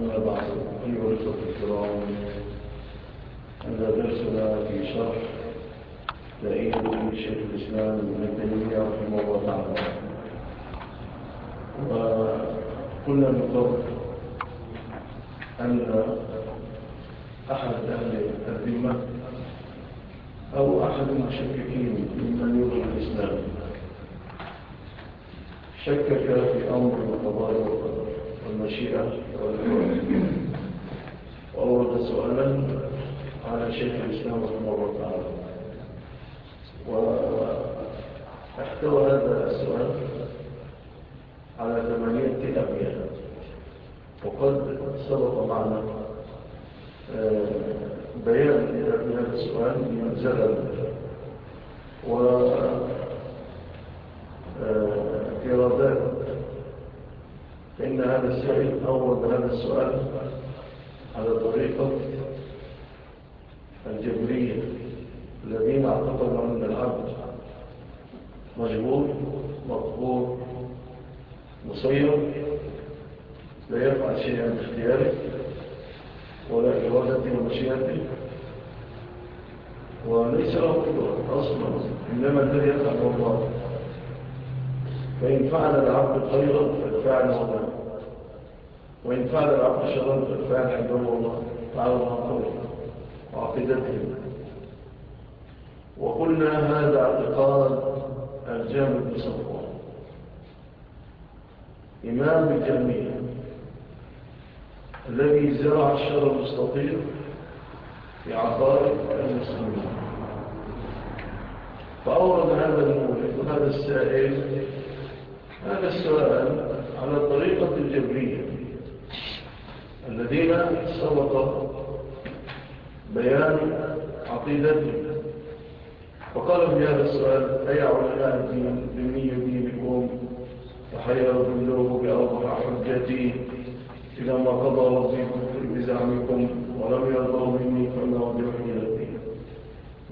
أما بعد أيها الأخوة الكرام هذا درسنا في شرح دائما شيخ الإسلام ابن تيمية رحمه الله تعالى. وقلنا من قبل أن أحد أهل الذمة أو أحد المشككين ممن يرغي الإسلام شكك في أمر القضاء والقدر والمشيئة وأورد سؤالا على شيخ الإسلام رحمه الله تعالى. واحتوى هذا السؤال على ثمانية أبيات وقد سبق معنا آه، بيان هذا السؤال منزلا و إرادات فإن هذا السائل أول هذا السؤال على طريقة الجبرية الذين اعتقدوا أن العبد مجبور مقبور مصير لا يفعل شيئا باختياره ولا إرادته ومشيئته. وليس له قدرة أصلا إنما الذي يفعل الله فإن فعل العبد خيرا فالفعل الله وإن فعل العبد شرا فالفعل عند الله تعالى الله قوله وعقيدته. وقلنا هذا اعتقاد الجامع بن صفوان. إمام الجميع الذي زرع الشر المستطير في عقائد المسلمين. فأورد هذا المولد وهذا السائل هذا السؤال على طريقة الجبرية الذين سبق بيان عقيدتهم. فقالوا في هذا السؤال أي علماء الدين بني دينكم فحيروا بالله بأوضح حجتي إذا ما قضى ربي بزعمكم ولم يرضوا مني فما إلى الدين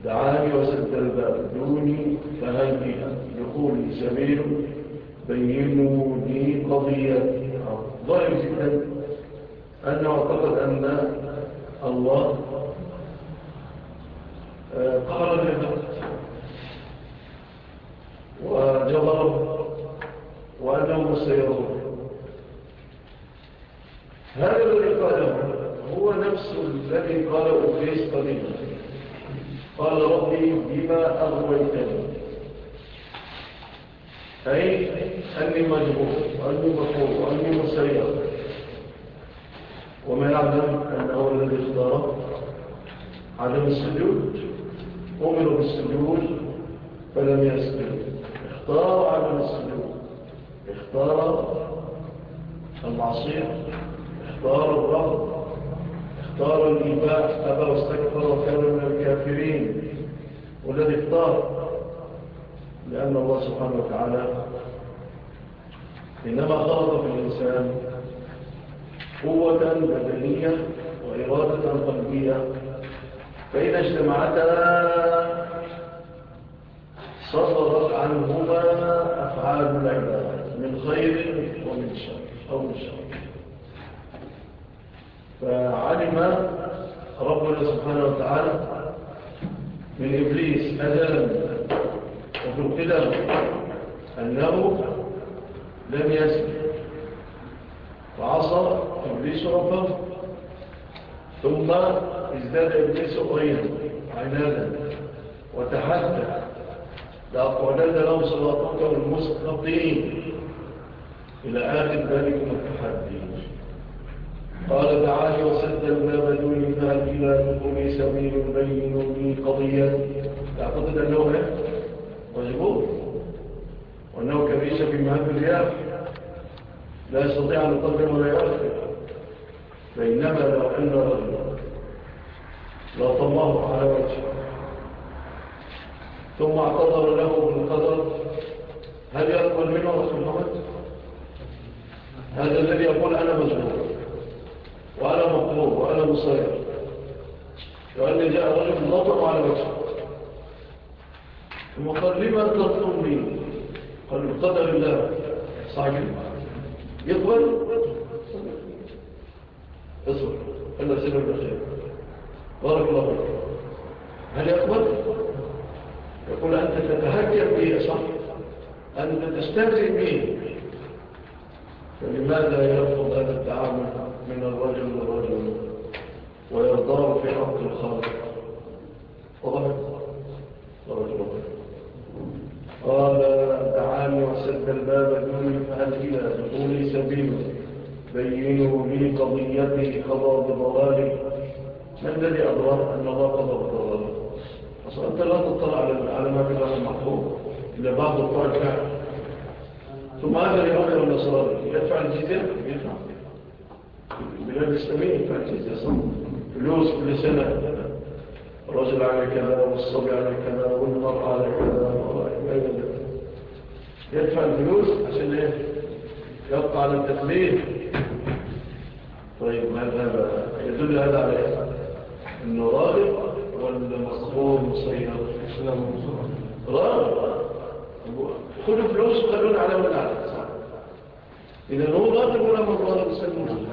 دعاني وسد الباب دوني فهل دخولي سبيل بينوا لي قضية. ظاهر جدا. أنه أعتقد أن الله آه، قهر العباد وجبره وأنه مسيرون هذا الذي قاله هو نفس الذي قاله أبليس قديما. قال ربي بما أغويتني. أي أني مجبور وأني مفهور وأني مسير. وما يعلم أنه الذي اختار عدم السجود أمر بالسجود فلم يسجد. اختار عدم السجود. اختار المعصية. اختار الرفض اختار الإيباء أبا واستكبر وكان من الكافرين. والذي اختار لأن الله سبحانه وتعالى إنما خلق في الإنسان قوة بدنية وإرادة قلبية. فإذا اجتمعتا صدرت عنهما أفعال العباد من خير ومن شر أو من شر. فعلم ربنا سبحانه وتعالى من إبليس أزلا وفي القدم أنه لم يسمع. وعصى إبليس ربه. ثم ازداد إبليس غيره عنادا. وتحدى. لأقعدن لهم صلاتك المستقيم. إلى آخر ذلك التحدي. قال تعالى وسد الباب دون فهل إلى دخول سبيل بين لي قضية. تعتقد أنه مجبور وأنه كبيس في مهد الرياح. لا يستطيع أن يقدم ولا يأخر فإنما لو أن رجلا لا طماه على وجهه. ثم اعتذر له بالقدر هل يقبل منه رسول محمد؟ هذا الذي يقول أنا مجبور وأنا مقبور وأنا مصير. وأن جاء رجل نطر على وجهه. ثم قال لما تطلب لي قال بقدر الله صحيح يقبل؟ اصبر خلنا سنة الأخير بارك الله فيك. هل يقبل؟ يقول أنت تتهجر به صح أنت تستهزئ به فلماذا يرفض هذا التعامل من الرجل للرجل ويرضاه في حق الخالق؟ وضحك ورجل قال دعاني وسد الباب دوني فهل إلى دخولي سبيل. بينوا لي قضيتي قضى بضلالي ما الذي أدرى أن الله قضى بضلالي أصلا أنت لا تطلع على ما في الله المحفوظ إلا بعض الطائف ثم هذا اليهود والنصراني يدفع الجزية؟ يدفع. البلاد الإسلامية يدفع الجزية فلوس كل سنة. الرجل على كذا والصبي على كذا والمرأة على كذا يدفع الفلوس عشان إيه؟ يبقى على التكليف طيب هذا يدل هذا على إيه؟ إنه راغب ولا مقبول مصير راغب. خذوا فلوس وخلونا على من على. إذا هو راغب ولا مقبول مسلمون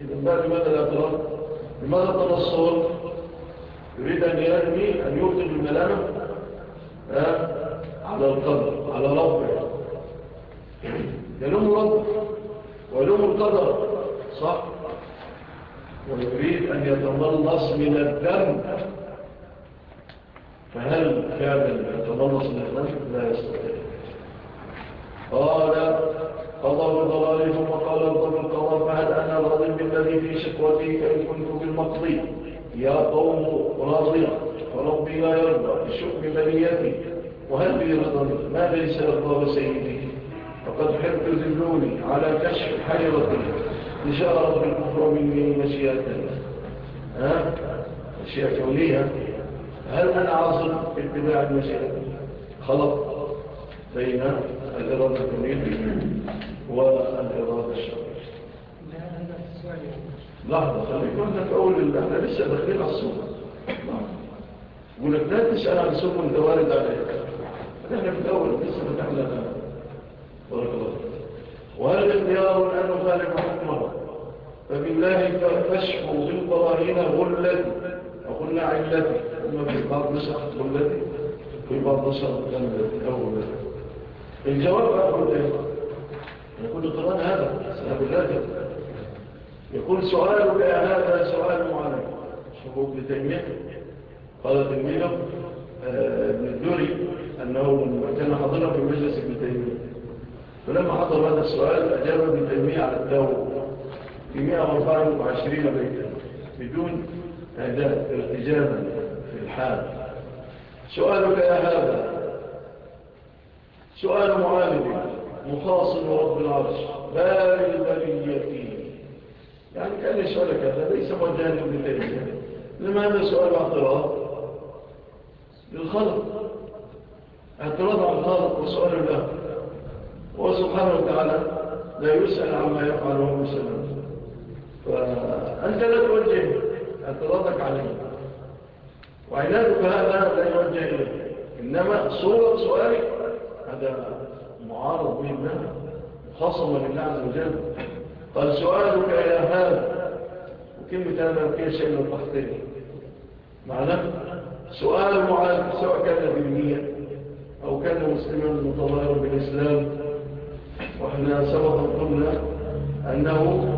إذا بعد لماذا الاعتراض لماذا التنصر يريد أن يرمي أن يبطل الملامة؟ على القدر على ربه. يلوم ربه ويلوم القدر صح؟ ويريد أن يتملص من الدم. فهل فعلا يتملص من الدم؟ لا يستطيع. قال قضى بضلاله ثم قال الضم القضاء فهل أنا راضي بالذي في شكوتي فإن كنت بالمقضي؟ يا قوم راضية. فربي لا يرضى بشؤم بنيتي. وهل بي رضا؟ ما ليس يرضى سيدي فقد حبت ذلوني على كشف حيرتي. نشاء رب الكفر مني مشيئة. ها؟ مشيئة كونية هل أنا عاصل في اتباع المشيئة خلط بين الإرادة الكونية والإرادة الشرعية. لحظة خليكم أول إحنا لسه داخلين على السوق يقول لك لا تسأل عن سوق وانت وارد عليك. إحنا في الأول لسه فتحنا بارك الله وهل الاختيار أن نخالف حكمه. فبالله فاشفوا بالقرائن غلتي وقلنا علتي. ثم في بعض نسخ غلتي في بعض نسخ غلتي. أو غلتي الجواب أقول إيه يقول القرآن هذا سنة الله يقول سؤالك هذا سؤال معلم. ابن تيمية قال تلميذه ابن الدوري أنه كان حضر في مجلس ابن تيمية. فلما حضر هذا السؤال أجاب ابن تيمية على التاوب في 124 بيتا بدون أداء ارتجابا في الحال. سؤالك يا هذا. سؤال معالم مخاصم رب العرش باري البرية يعني كان يسألك هذا ليس موجها لابن تيمية لما هذا سؤال اعتراض؟ للخلق. اعتراض على الخلق وسؤال الله هو سبحانه وتعالى لا يسأل عما يفعل وهو يسأل فأنت لا توجه اعتراضك عليه. وعنادك هذا لا يوجه إليه إنما صورة سؤالك هذا معارض به الله خاصة لله عز وجل. قال سؤالك يا هذا. وكلمة هذا فيها شيء من التحقيق معنى سؤال معارض سواء كان بالنية أو كان مسلما متظاهرا بالإسلام. وإحنا سبقا قلنا أنه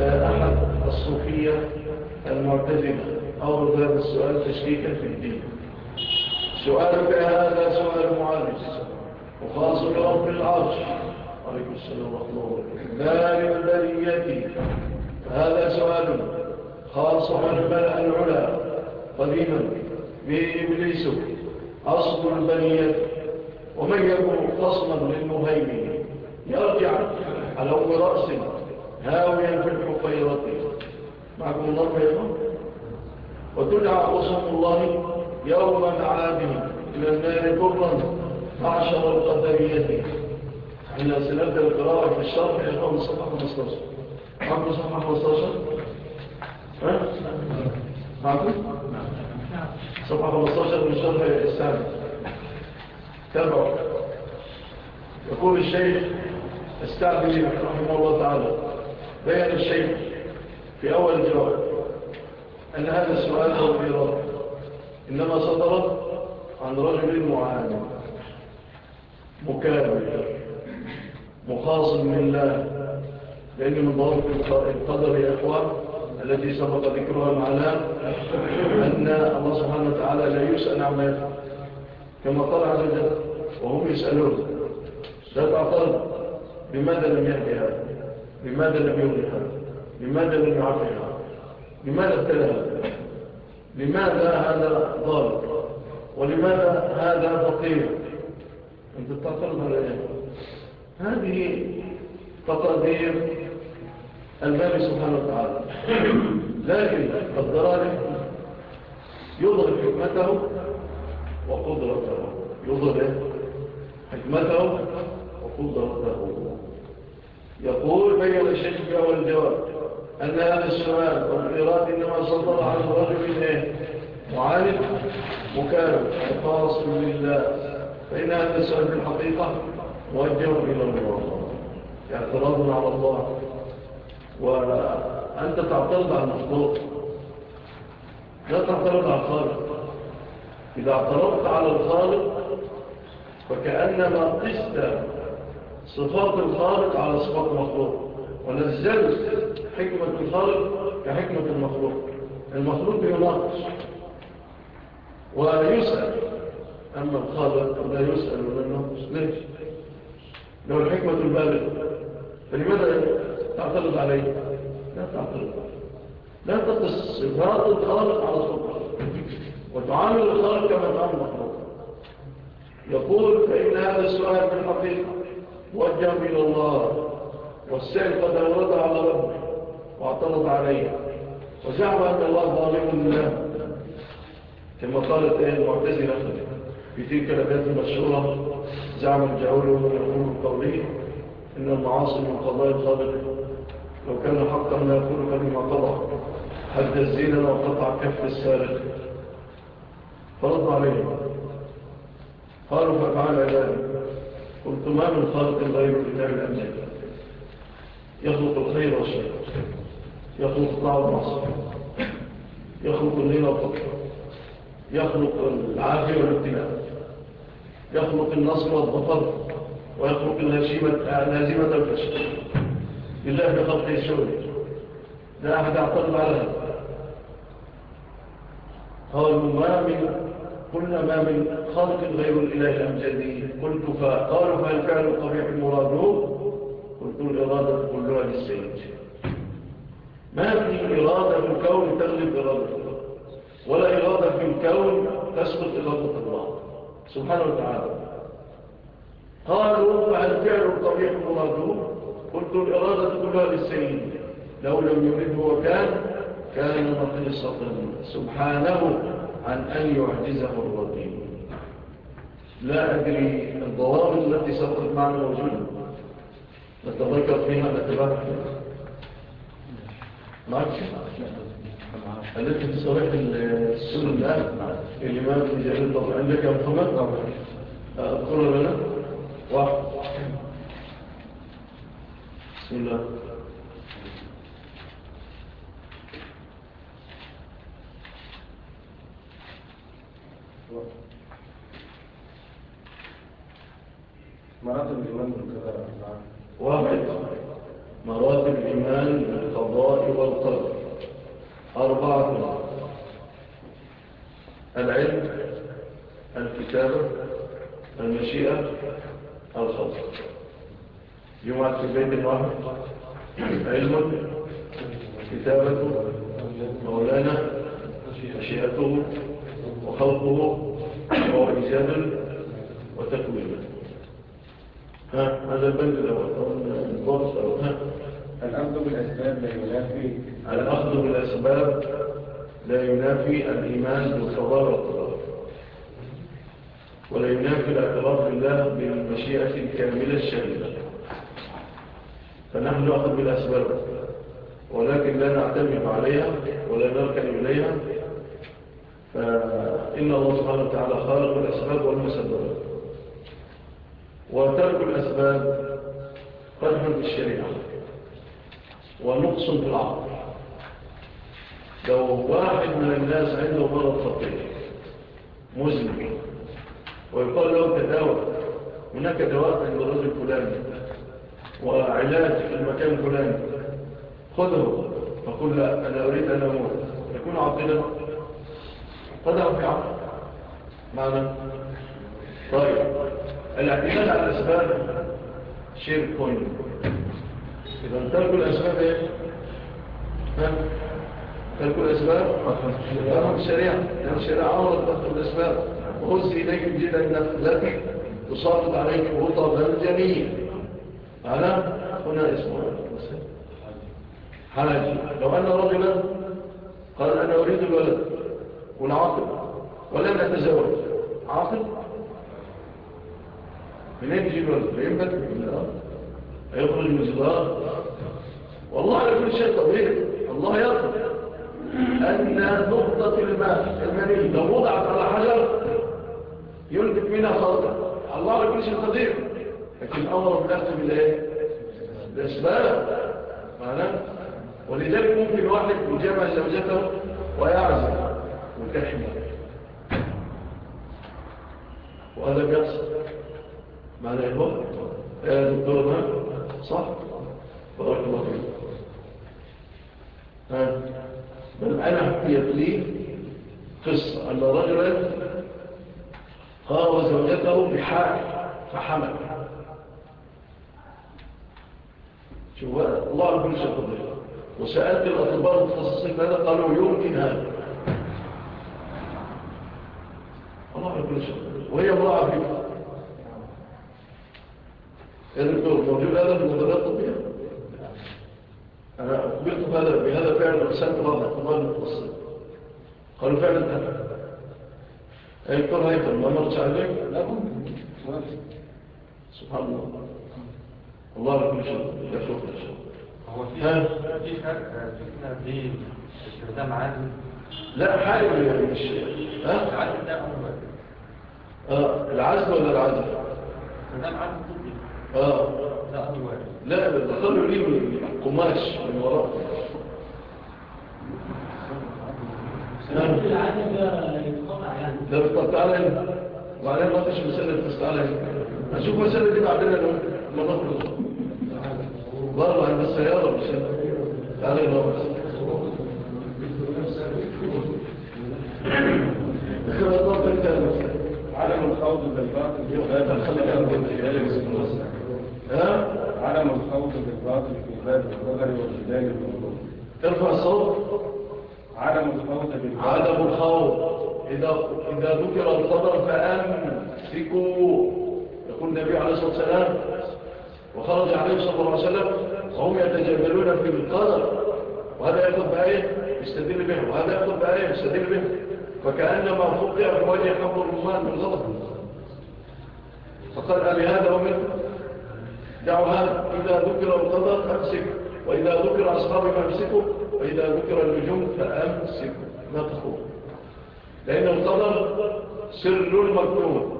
أحد الصوفية المعتزلة. أورد هذا السؤال تشكيكا في الدين. سؤالك هذا سؤال معالج وخاص برب العرش. عليكم السلام ورحمة الله وبركاته. البرية هذا سؤال خاص عن الملأ العلا قديما. بإبليس. أصل البرية ومن يكون خصما للمهيمن؟ يرجع على أم رأس هاويا في الحقيرة معكم الله بيضا وتدعى قصم الله يوم معادهم إلى النار كرا معشر القدرية. إحنا سنبدأ القراءة في الشرح يقوم صفحة 15 معكم صفحة 15 ها؟ معكم؟ صفحة 15 من شرح السابق تابعوا. يقول الشيخ استعبلي رحمه الله تعالى بيان الشيخ في أول الجواب أن هذا السؤال هو الإرادة إنما صدرت عن رجل معاني مكابر مخاصم لله لأن من ضوء القدر يا إخوان التي سبق ذكرها معنا أن الله سبحانه وتعالى لا يسأل عما يفعل. كما قال عز وجل وهم يسألون. لا تعترض لماذا لم يهدي هذا؟ لماذا لم يغني هذا؟ لماذا لم يعفي هذا؟ لماذا ابتلى هذا؟ لماذا هذا ضال؟ ولماذا هذا فقير؟ أنت تعترض على هذه تقدير المال سبحانه وتعالى. لكن الضراري يظهر حكمته وقدرته. يظهر حكمته وقدرته. يقول بين الشيخ في أول الجواب أن هذا السؤال والإراد إنما صدر عن رجل إيه؟ معالم مكارم. وخاص لله فإن هذا السؤال في الحقيقة موجه إلى الله. اعتراض على الله. وأنت تعترض على المخلوق لا تعترض على الخالق. إذا اعترضت على الخالق فكأنما قست صفات الخالق على صفات المخلوق. ونزلت حكمة الخالق كحكمة المخلوق. المخلوق يناقش. ويسأل أما الخالق لا يسأل ولا يناقش. ليش؟ لو الحكمة البالغة فلماذا تعترض عليه؟ لا تعترض. لا تقص صفات الخالق على صفات وتعامل الخالق كما تعامل المخلوق. يقول فإن هذا السؤال في الحقيقة موجه إلى الله والسائل قد أورد على ربه واعترض عليه. وزعم أن الله ظالم لله. كما قالت المعتزلة في تلك الأبيات المشهورة زعم الجعول ومن قوله إن المعاصي من قضاء الخالق. لو كان حقا لا يقول كلمة قضى حد الزينة وقطع كف السارق؟ فرض عليهم قالوا ففعل ذلك. قلت ما من خالق غير الله الأمن يخلق الخير والشر. يخلق الطاعة والمعصر يخلق الليل والفقر يخلق العافية والابتلاء. يخلق النصر والظفر ويخلق لازمة الفشل. لله بخلق الشغل لا أحد اعترض على هذا قالوا ما من قلنا ما من خلق غير الإله الأمجدي. قلت فقالوا فهل فعل القبيح المراد قلت الإرادة كلها للسيد ما في إرادة في الكون تغلب إرادة الله. ولا إرادة في الكون تسقط إرادة الله. سبحانه وتعالى. قالوا فهل فعل القبيح المراد قلت الإرادة كلها للسيد لو لم يرده وكان كان نقيصة سبحانه عن أن يعجزه الرجيم لا أدري الضوابط التي سبقت معنا موجودة نتذكر فيها نتبعها معك التي في صريح السنة. الإمام في جهل طبعا عندك يا محمد. أذكر لنا. واحد بسم الله. مراتب الإيمان بالقضاء واحد مراتب الإيمان بالقضاء والقدر أربعة العلم الكتابة المشيئة. الخلق جمعة في بيت واحد علم كتابة مولانا مشيئته وخلقه وإيجاد وتكوينه ها هذا البند الأول الأخذ بالأسباب لا ينافي. الأخذ بالأسباب لا ينافي الإيمان بالقضاء والقدر. ولا ينافي الاعتراف بالله بالمشيئة الكاملة الشاملة. فنحن نأخذ بالأسباب ولكن لا نعتمد عليها ولا نركن إليها. فإن الله سبحانه وتعالى خالق الأسباب والمسببات. وترك الأسباب قدح بالشريعة ونقص في العقل. لو واحد من الناس عنده مرض خطير مزمن ويقال له تداوى هناك دواء عند الرجل فلاني وعلاج في المكان فلاني خذه. فقل لا أنا أريد أن أموت. يكون عقلا قدر في عقل. معنى طيب. الاعتماد على الأسباب شرك. إذا تركوا الأسباب إيه؟ تركوا الأسباب؟ تركوا الشريعة. لأن الشريعة. أمرت تركوا الأسباب. وخذ إليك جدا النفلة تصابت عليك رطبا جميل على هنا اسمه. حاجي لو أن رجلا قال أنا أريد الولد. والعاقل. ولم يتزوج. عاقل؟ من يجي الولد؟ فينبت من الأرض. يخرج من الزبار والله على كل شيء طبيعي الله يطلب أن نقطة الماء المني. لو وضعت على حجر يلبت منها خلطة الله على كل شيء قدير. لكن أمر بنفسه بالإيه؟ الأسباب معناه؟ ولذلك ممكن واحد يجمع زوجته ويعزل وتحمل وهذا بيحصل. معنى إيه يا دكتور ما؟ صح؟ بارك الله فيك. بل أنا حكيت لي قصة أن رجلا بحال فحمل. شوف الله شيء قدر وسألت الأطباء المتخصصين هذا قالوا يمكن هذا. الله كل شيء وهي امرأة فيك يا دكتور موجود هذا في المدرات الطبية أنا أخبرت بهذا بهذا فعلا وسألت بعض الأطباء المتخصصين قالوا فعلا هذا. أي دكتور هيثم ما مرتش عليك؟ لا سبحان الله. الله على كل شيء لا لا شوف هو في فرق بين استخدام لا حاجة مش ها؟ العازل ده أمر آه العزل ولا العزل استخدام عازل طبي آه. ده أمر لا بخلوا ليه من قماش من وراء. العادة ده يتقطع يعني ده بتقطع على وبعدين ما فيش مسألة تستعلم هنشوف مسألة دي بعدين لما نخرج برضه عند السيارة مش تعالى نوصل اختلاطات انت عدم الخوض بالباطل في باب الخلق ها عدم الخوض بالباطل في باب النظر والجدال والنظر ارفع الصوت عدم الخوض بالباطل عدم الخوض إذا, ذكر القدر فأمسكوا يقول النبي عليه الصلاة والسلام وخرج عليه صلى الله عليه وسلم وهم يتجادلون في القدر. وهذا يأخذ بآية يستدل به. وهذا يأخذ بآية يستدل به. فكأنما فقع في وجه الرمان من غضب. فقال أبي هذا ومن؟ دعوا هذا. إذا ذكر القدر أمسك. وإذا ذكر أصحابي فأمسكوا وإذا ذكر النجوم فأمسكوا لا تخوض لأن القدر سر المكتوب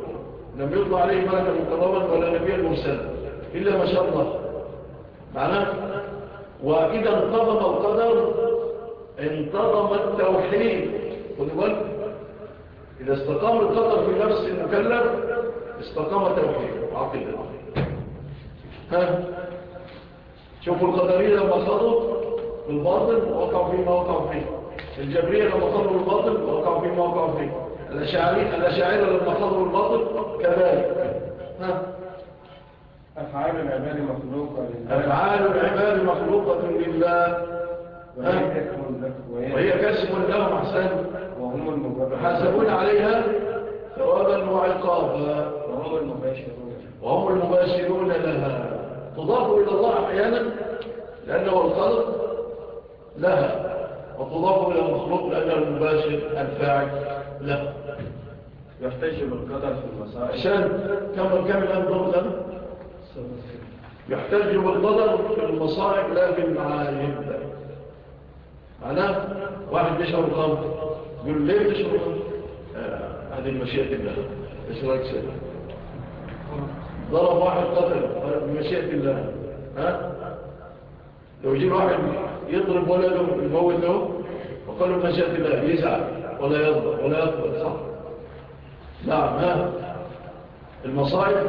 لم يطلع عليه ملكا مقربا ولا نبيا مرسلا إلا ما شاء الله. معناه وإذا انتظم القدر انتظم التوحيد. خذوا بالك. إذا استقام القدر في نفس المكلف استقام التوحيد وعقيدة ها؟ شوفوا القدرية لما خضوا بالباطل وقعوا فيه ما وقعوا فيه. الجبرية لما خضوا بالباطل وقعوا فيه ما وقعوا فيه. الأشاعرة لما خضوا بالباطل كذلك. ها؟ أفعال العباد مخلوقة لله. أفعال العباد مخلوقة لله. وهي كسب لهم أحسن. وهم المبررون يحاسبون عليها ثوابا وعقابا. وهم المباشرون. وهم المباشرون لها. تضاف إلى الله أحيانا لأنه الخلق لها. وتضاف إلى المخلوق لأنه المباشر الفاعل له يحتج بالقدر في المصائب عشان كم كم الآن هذا يحتج بالقدر في المصائب لا في المعايب معناه واحد بيشرب الخمر يقول ليه بتشرب الخمر آه، هذه المشيئة الله. إيش رأيك سيدي؟ ضرب واحد قتل بمشيئة الله. ها؟ لو يجي واحد يضرب ولده يموت له. وقال له مشاهد الله يزعل. ولا يضرب ولا يقبل صح؟ نعم ها؟ المصائب؟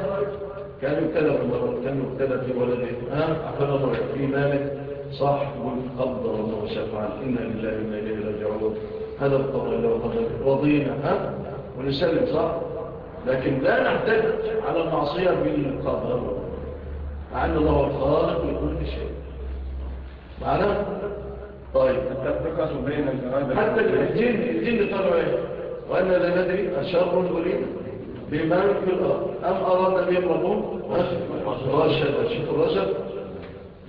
كان يبتلى بالمرض كان يبتلى في ولده. ها؟ أحفظ الله في مالك صح يقول قدر الله وشفعل إنا لله وإنا إليه راجعون. هذا القضاء الله وقدر رضينا ها؟ ونسلم صح؟ لكن لا نحتاج على المعصية بالقدر مع أن الله الخالق لكل شيء. معنا طيب. حتى الجن الجن قالوا إيه وأن لا ندري أشر أريد بمن في الأرض. أم أراد بهم ربهم رشد شوف الرشد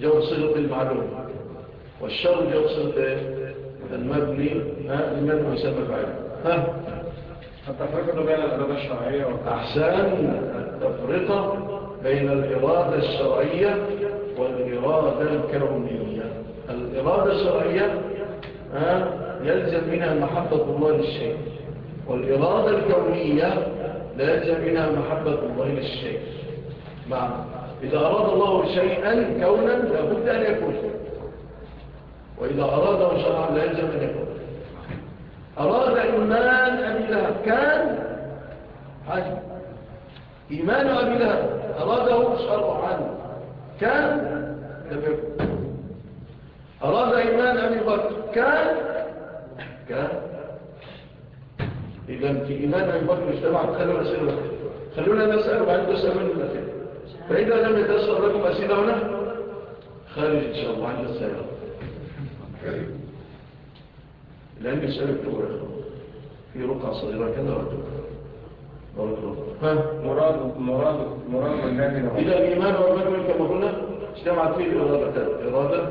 جواب صيغة المعلوم والشر جواب إيه المبني المبني يسمى فعل ها. التفرقة بين الإرادة الشرعية أحسان التفرقة بين الإرادة الشرعية والإرادة الكونية. الإرادة الشرعية يلزم منها محبة الله للشيء. والإرادة الكونية لا يلزم منها محبة الله للشيء. معنى إذا أراد الله شيئا كونا لابد أن يكون. وإذا أراده شرعا لا يلزم أن يكون. أراد إيمان أبي لهب كان حاجة. إيمان أبي لهب أراده شرعا كان لم يكن. أراد إيمان أبي بكر. كان؟ كان. إذا في إيمان أبي بكر اجتمعت خلونا أسئلة خلونا نسأل وبعد تسأل من الأخير. فإذا لم يتأثر لكم أسئلة هنا؟ خارج إن شاء الله عند السيارة. لأن يسألك الأولى في رقعة صغيرة كذا ها؟ مراد مراد مراد نوعين إذا الإيمان والمكر كما قلنا؟ اجتمعت فيه الإرادتان إرادة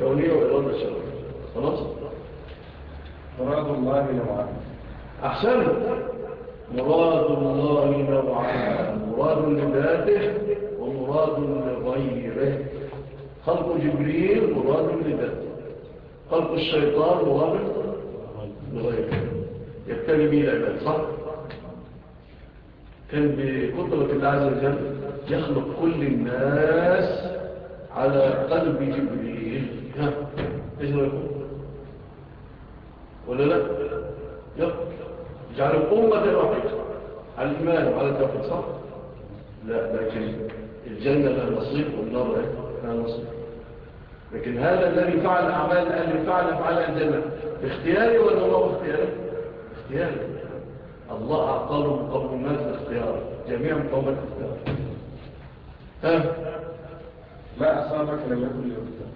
كونية وإرادة شرعية. خلاص؟ مراد الله نوعين أحسن. مراد الله نوعان. مراد لذاته ومراد لغيره. خلق جبريل مراد لذاته. خلق الشيطان مراد لغيره. يبتلي به العباد صح؟ كان بقدرة الله عز وجل يخلق كل الناس على قلب جبريل. ها إيش رأيكم ولا لا؟ يخلق جعل أمة واحدة على الإيمان وعلى التوحيد صح؟ لا لكن الجنة لها نصيب والنار لها نصيب. لكن هذا الذي فعل أعمال الذي فعل أفعال الجنة باختياري ولا الله اختياري؟ اختياري. الله أعطاهم قبل الناس الاختيار جميع مقومات الاختيار. ها؟ ما أصابك لم يكن ليخطئ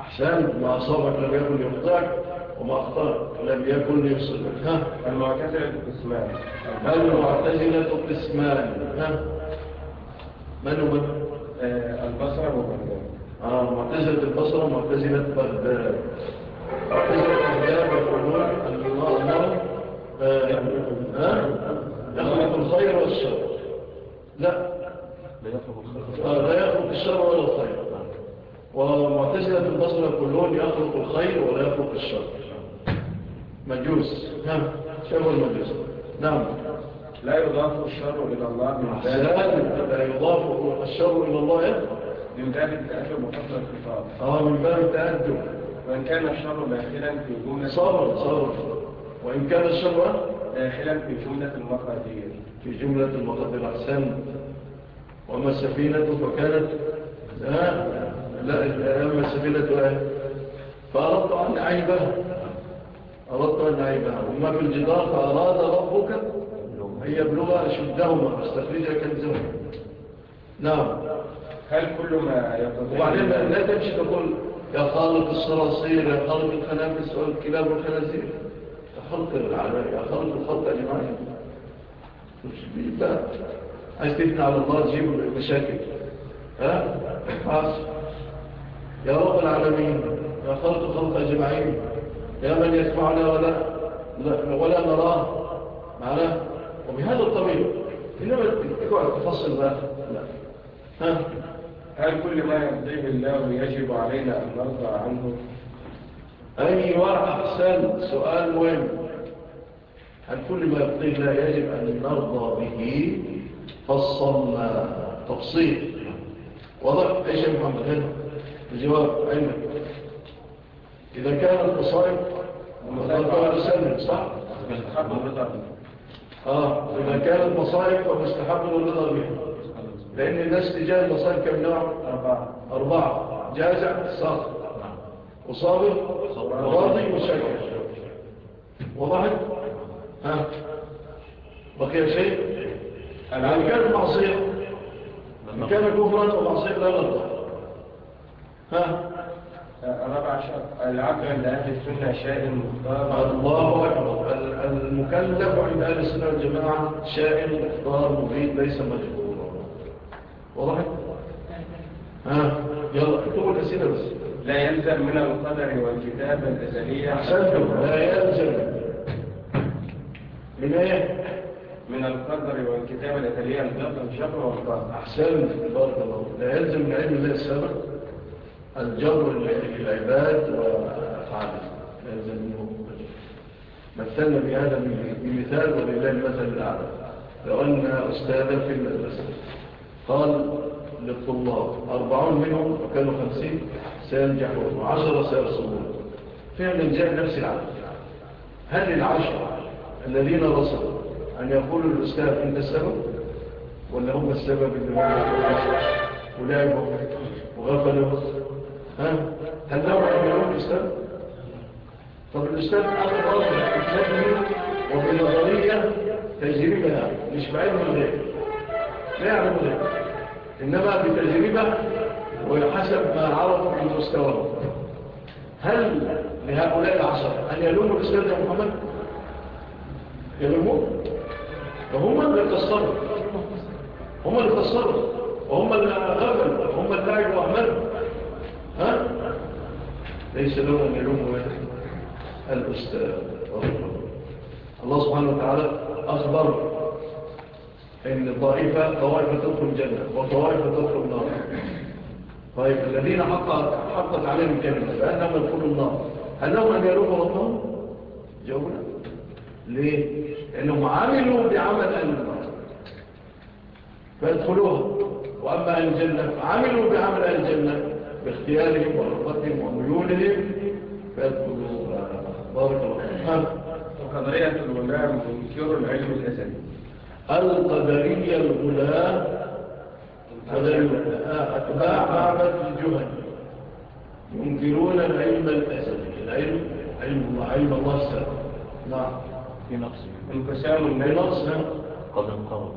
أحسن ما أصابك لم يكن يخطئك وما أخطأك لم يكن يصيبك ها؟ المعتزلة قسمان المعتزلة قسمان ها؟ من هم؟ آه، البصرة وبغداد آه معتزلة البصرة ومعتزلة بغداد معتزلة بغداد يقولون أن الله آه، يخلق الخير والشر لا. آه، لا يخلق الشر ولا الخير. ومعتزلة البصرة يقولون يخلق الخير ولا يخلق الشر. مجوس. ها شبه المجوس. نعم. لا يضاف الشر إلى الله من باب لا يضاف الشر إلى الله إيه؟ من باب التأكد وحسن الخطاب آه من باب التأدب وإن كان الشر داخلا في جملة صبر صبر. وإن كان الشر داخلا في جملة المقادير. في جملة المقدر أحسن وما السفينة فكانت؟ لا لا أما السفينة إيه؟ فأردت أن أعيبها. أردت أن أعيبها. وما في الجدار فأراد ربك أن يبلغ أشدهما واستخرج كنزهما نعم. هل كل ما يقضي وبعدين لا تمشي تقول يا خالق الصراصير يا خالق الخنافس والكلاب والخنازير. يا خالق العالم يا خالق الخلق أجمعين مش بيبقى عايز تبني على الله تجيب مشاكل. ها؟ خلاص. يا رب العالمين يا خالق الخلق أجمعين يا من يسمعنا ولا لا- ولا نراه معنا؟ وبهذا الطبيب إنما تقعد تفصل بقى لا. ها؟ هل كل ما يقضيه الله يجب علينا أن نرضى عنه. أيوة أحسن سؤال مهم. هل كل ما يقضيه لا يجب أن نرضى به فصلنا. تفصيل. واضح؟ إيش يا محمد؟ هنا. الجواب علمك إذا كانت مصائب فهو يسلم صح؟ آه إذا كانت مصائب فمستحب الرضا بها. لأن الناس تجاه المصائب كم نوع؟ أربعة. أربعة. جازع صابر وصابر؟ وراضي وشاكر وضحت؟ ها. بقي شيء؟ إن كانت معصية إن كان كفرا ومعصية لا نرضى رابع شرط عند أهل السنة شيء مختار. الله أكبر. ال- المكلف عند أهل السنة والجماعة شائن مختار. مبين ليس مجبورا وضحت؟ ها؟ يلا اكتبوا الأسئلة بس. لا يلزم من القدر والكتاب الأزلية أحسنتم. لا يلزم. من إيه؟ من القدر والكتاب الأزلية الجبر الشر والقدر أحسنت بارك الله لا يلزم من علم الله السبب الجبر للعباد وأفعاله. لا يلزم منه مثلنا بهذا بمثال ولله المثل الأعلى. لو أن أستاذا في المدرسة قال للطلاب أربعون منهم وكانوا خمسين سينجحون وعشرة سيرسلون فعلا جاء نفس العدد هل العشرة الذين رسلوا أن يقولوا للأستاذ أنت السبب؟ ولا هم السبب اللي هم ولعبوا وغفلوا. هل لهم أن الأستاذ طب الأستاذ أخذ بكتابه وبنظرية تجربة مش بعلم الغير لا يعلم الغير إنما بتجربة وحسب ما عرفوا من مستواه. هل لهؤلاء العشر أن يلوموا الأستاذ يا محمد؟ يلوموا وهم اللي قصروا هم اللي قصروا وهم اللي غفلوا. هم اللي لعبوا وعملوا ها؟ ليس لهم أن يلوموا الأستاذ الله سبحانه وتعالى أخبر إن الضائفة طوائف تدخل الجنة وطوائف تدخل النار. طيب الذين حقت, عليهم الكلمة فأنهم يدخلوا النار. هل لهم أن يلوموا ربهم؟ جاوبنا. ليه؟ لأنهم عملوا بعمل أهل النار فيدخلوها وأما الجنة فعملوا بعمل الجنة. باختيارهم ورغبتهم وميولهم فيدخلوا بارك الله فيهم. وقدرية الولاء منكر العلم الأزلي القدرية الغلاة أتباع معبد الجهل. ينكرون العلم الأزلي العلم علم الله علم الله السلام. نعم. في نقص. انقسام الناس. قد انقرض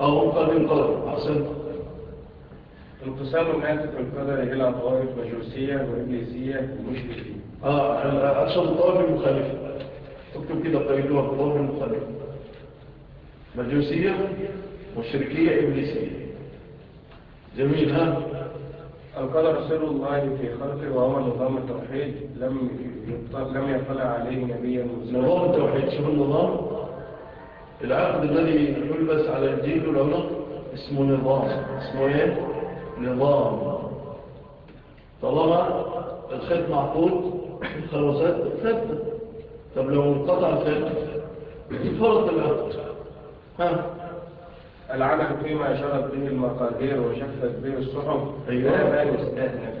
أو قد انقرض أحسنت. انقسام في القدر إلى طوائف مجوسية وإبليسية ومشركية آه أقصد الطوائف المخالفة أكتب كده قيدوها الطوائف المخالفة مجوسية مشركية إبليسية. جميل ها؟ القدر سر الله في خلقه وهو نظام التوحيد لم يطلع, لم يطلع عليه نبيا نظام التوحيد شوف النظام؟ العقد الذي يلبس على الجيل والعنق اسمه نظام. اسمه إيه؟ نظام. طالما الخيط معقود الخرزات ثابتة. طب لو انقطع الخيط فرط العقد. ها؟ العمل فيما شرت به المقادير وشفت به الصحف. أيوة. لا ما يستأنف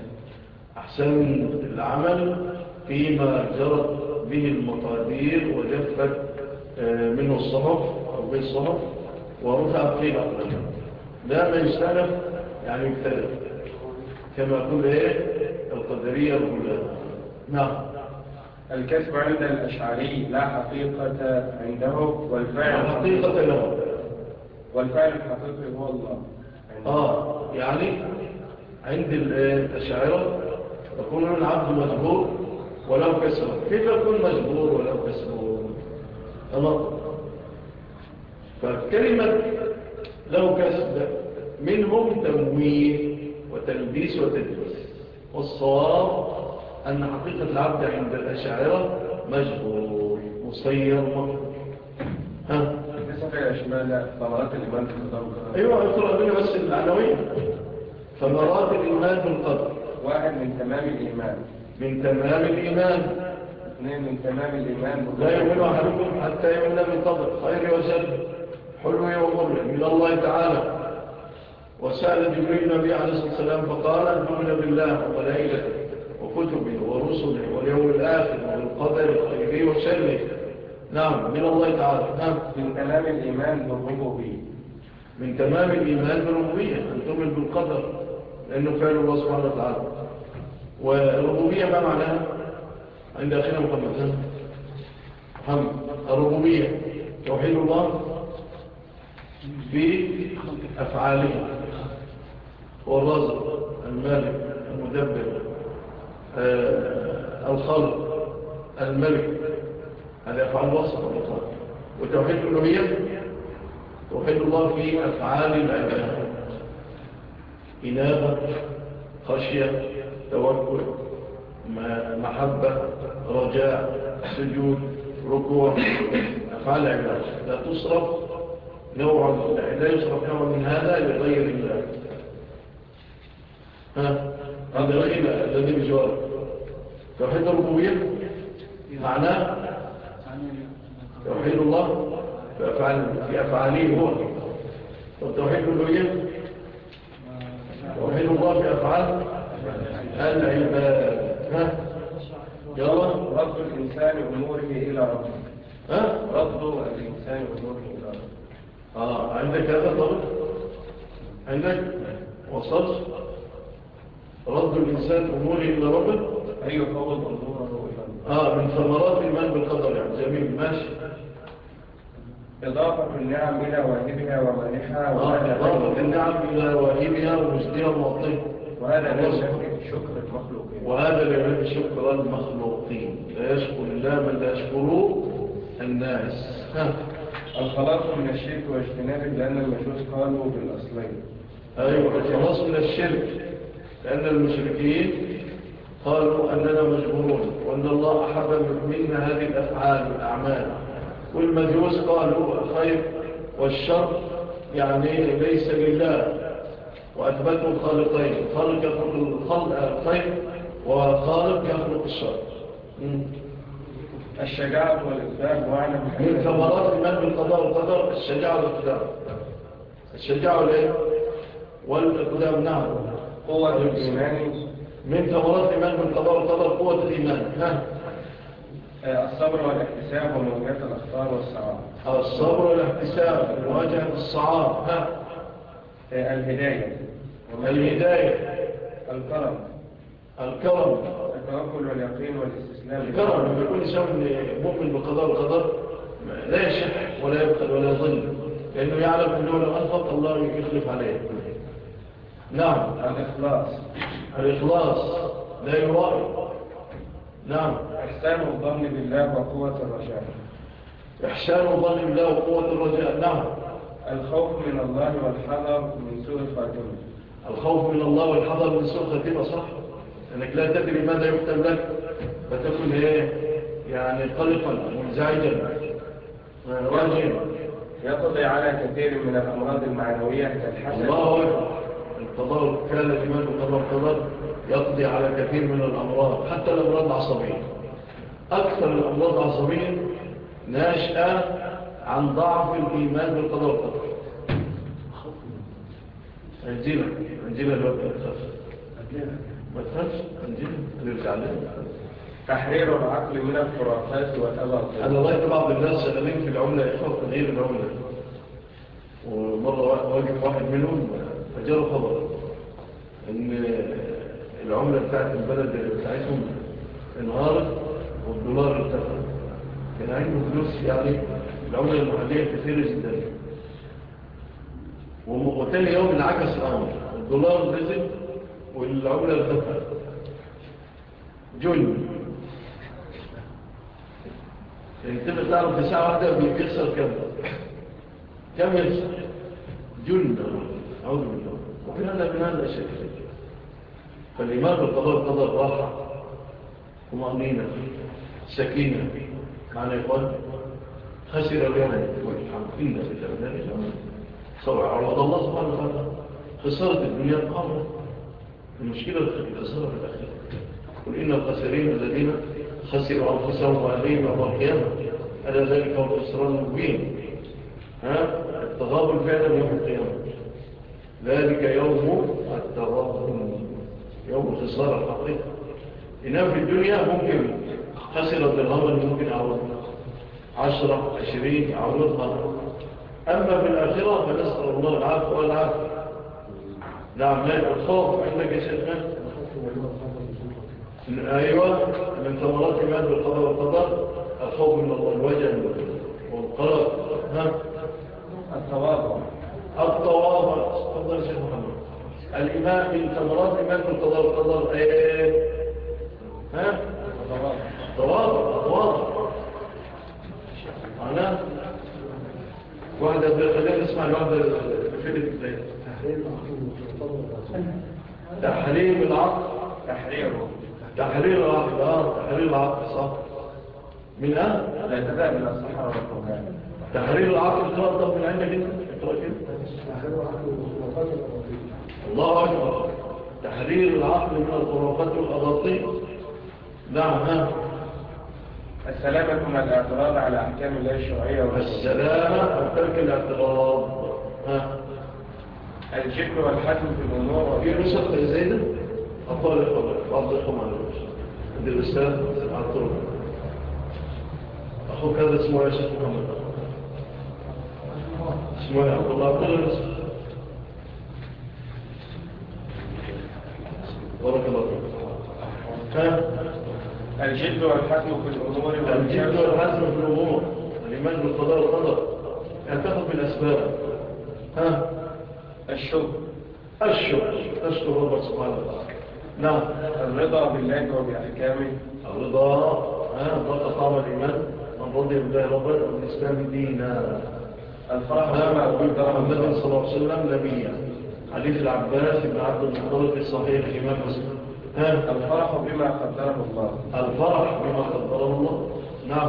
أحسن العمل فيما جرت به المقادير وجفت آه، منه الصحف أو به الصحف ورفع فيه الأقدام لا ما يستأنف يعني يختلف كما يقول إيه؟ القدرية الغلاء نعم. الكسب عند الأشعري لا حقيقة عنده والفعل الحقيقة له. والفعل الحقيقي هو الله. آه يعني عند ال- الأشاعرة يكون العبد مجبور ولو كسر كيف يكون مجبور ولو كسر تمام فكلمة لو كسب منهم تمويه وتلبيس وتدبيس والصواب أن حقيقة العبد عند الأشاعرة مجبور مصير مجبور ها؟ في الإيمان في القدر. أيوه لنا بس العناوين ثمرات الإيمان بالقدر واحد من تمام الإيمان. من تمام الإيمان. اثنين من تمام الإيمان. لا يؤمن أحدكم حتى يؤمن بالقدر خير وشر. حلو ومر. من الله تعالى. وسأل جبريل النبي عليه الصلاة والسلام فقال نؤمن بالله وملائكته وكتبه ورسله واليوم شر نعم من الله تعالى. نعم. من كلام الإيمان بالربوبية. من تمام الإيمان بالربوبية أن تؤمن بالقدر لأنه فعل الله سبحانه وتعالى. والربوبية ما معناها؟ عند أخينا محمد؟ محمد الربوبية توحيد الله في أفعاله هو الرزق المالك المدبر آه، الخلق الملك. هذه أفعال وصف الله وتوحيد الألوهية توحيد الله في أفعال العباد إنابة خشية توكل محبة رجاء سجود ركوع. أفعال العباد لا تصرف نوع لا يصرف نوع من هذا لغير الله. هذا غير الذي بجوار توحيد الربوبية؟ معناه؟ توحيد الله؟ في أفعال في أفعاله هو. والتوحيد الألوهية توحيد الله في أفعال العباد. ها؟ يلا رد الإنسان أموره إلى ربه. ها؟ رد الإنسان أموره إلى ربه. آه عندك هذا طبق عندك؟ وصلت؟ رد الإنسان أموره إلى ربه؟ أي يفوض أموره آه من ثمرات الإيمان بالقدر يعني. جميل ماشي. إضافة النعم إلى واجبها ومانحها آه وهذا إضافة النعم إلى واهبها ومسدها ومعطيها وهذا لا شكر المخلوقين. وهذا لا شكر المخلوقين. لا يشكر الله من لا يشكره الناس. ها. الخلاص من الشرك واجتنابه لأن المجوس قالوا بالأصلين. أيوة الخلاص من الشرك. لأن المشركين قالوا أننا مجبورون وأن الله أحب منا هذه الأفعال والأعمال. والمجوس قالوا الخير والشر يعني ليس لله وأثبتوا الخالقين. خالق يخلق الخير وخالق يخلق الشر. الشجاعة والإقدام وأعلم من ثمرات الإيمان بالقضاء والقدر الشجاعة والإقدام. الشجاعة والإيه؟ والإقدام نعم. قوة الإيمان. من ثمرات الإيمان بالقضاء والقدر قوة الإيمان. ها؟ آه، الصبر والاحتساب ومواجهة الأخطار والصعاب. الصبر والاحتساب مواجهة الصعاب. ها؟ آه، الهداية. الهداية. الكرم. الكرم. التوكل واليقين والاستسلام. الكرم. لما يكون إنسان مؤمن بالقضاء والقدر لا يشح ولا يبخل ولا يظل لأنه يعلم أنه لو أنفق الله يخلف عليه. نعم الإخلاص. الإخلاص لا يرائي نعم. إحسان الظن بالله وقوة الرجاء. إحسان الظن بالله وقوة الرجاء. نعم. الخوف من الله والحذر من سوء الخاتمة. الخوف من الله والحذر من سوء خاتمة صح؟ أنك لا تدري ماذا يكتب لك. فتكون إيه؟ يعني قلقا منزعجا. راجعا يقضي على كثير من الأمراض المعنوية كالحسد. الله أكبر. القضاء كان الإيمان بالقضاء والقدر يقضي على كثير من الأمراض حتى الأمراض العصبية أكثر الأمراض العصبية ناشئة عن ضعف الإيمان بالقضاء والقدر. أنزلنا أنزلنا الوقت ما تخافش. ما تخافش؟ أنزلنا نرجع لنا تحرير العقل من الخرافات والأباطيل أنا رأيت بعض الناس شغالين في العملة إخوة تغيير العملة. ومرة واجب واحد منهم فجاله خبر. إن العملة بتاعت البلد بتاعتهم انهارت والدولار ارتفع. كان عنده فلوس يعني العملة المحلية كثيرة جدا. وتاني يوم انعكس الأمر. الدولار نزل والعملة ارتفعت. جن يعني انت بتعرف في ساعة واحدة بيخسر كم. كم يخسر جن أعوذ بالله. وفي هذا من هذا الشيء فالإيمان بالقضاء والقدر راحة. طمأنينة سكينة معنى يقول خسر اليوم والحمد في الأبناء جميعا صبع عوض الله سبحانه وتعالى. خسارة الدنيا قامة المشكلة الخسارة في الأخير قل إن الخسرين الذين خسروا أنفسهم وأهليهم يوم القيامة ألا ذلك هو الخسران المبين؟ ها؟ التغابن فعلا يوم القيامة. ذلك يوم التغابن يوم الخسارة الحقيقة. إنما في الدنيا ممكن خسر درهما ممكن يعوضها عشرة عشرين يعوضها أما في الآخرة فنسأل الله العافية والعافية. نعم لا الخوف عندك يا شيخنا أيوة من ثمرات إيمان بالقضاء والقدر الخوف من الله الوجل والقلق. ها التواضع. التواضع تفضل يا شيخ محمد. الإيمان من ثمرات إيمان بالقضاء والقدر إيه؟ ها؟ التواضع تواضع تواضع معناه واحدة خلينا نسمع الواحدة إزاي تحريم العقل تحريره تحرير العقل آه تحرير العقل صح. من أه؟ لا تذهب إلى الصحراء والقرآن. تحرير العقل تفضل من عندك أنت اقرأ كده. الله أكبر. تحرير العقل من الخرافات والأباطيل. نعم ها. السلامة من الاعتراض على أحكام الله الشرعية السلامة أو ترك الاعتراض. الجد والحزم في الأمور في نسخ زي ده أطول الخبر بعض الخبر عند الأستاذ عطول أخوك هذا اسمه يا شيخ محمد. عبد الله بارك الله الجد والحزم في الأمور الجد والحزم في الأمور الإيمان بالقضاء والقدر. يعتقد بالأسباب. ها؟ الشكر. الشكر. تشكر ربك سبحانه وتعالى. نعم. الرضا بالله وبأحكامه. الرضا ها؟ ضغط طعم الإيمان. من رضي بالله ربا والإسلام دينا. الفرح بما قدر محمد صلى الله عليه وسلم نبيا. حديث العباس بن عبد المطلب في صحيح الإمام مسلم. ها؟ الفرح بما قدره الله. الفرح بما قدره الله. نعم.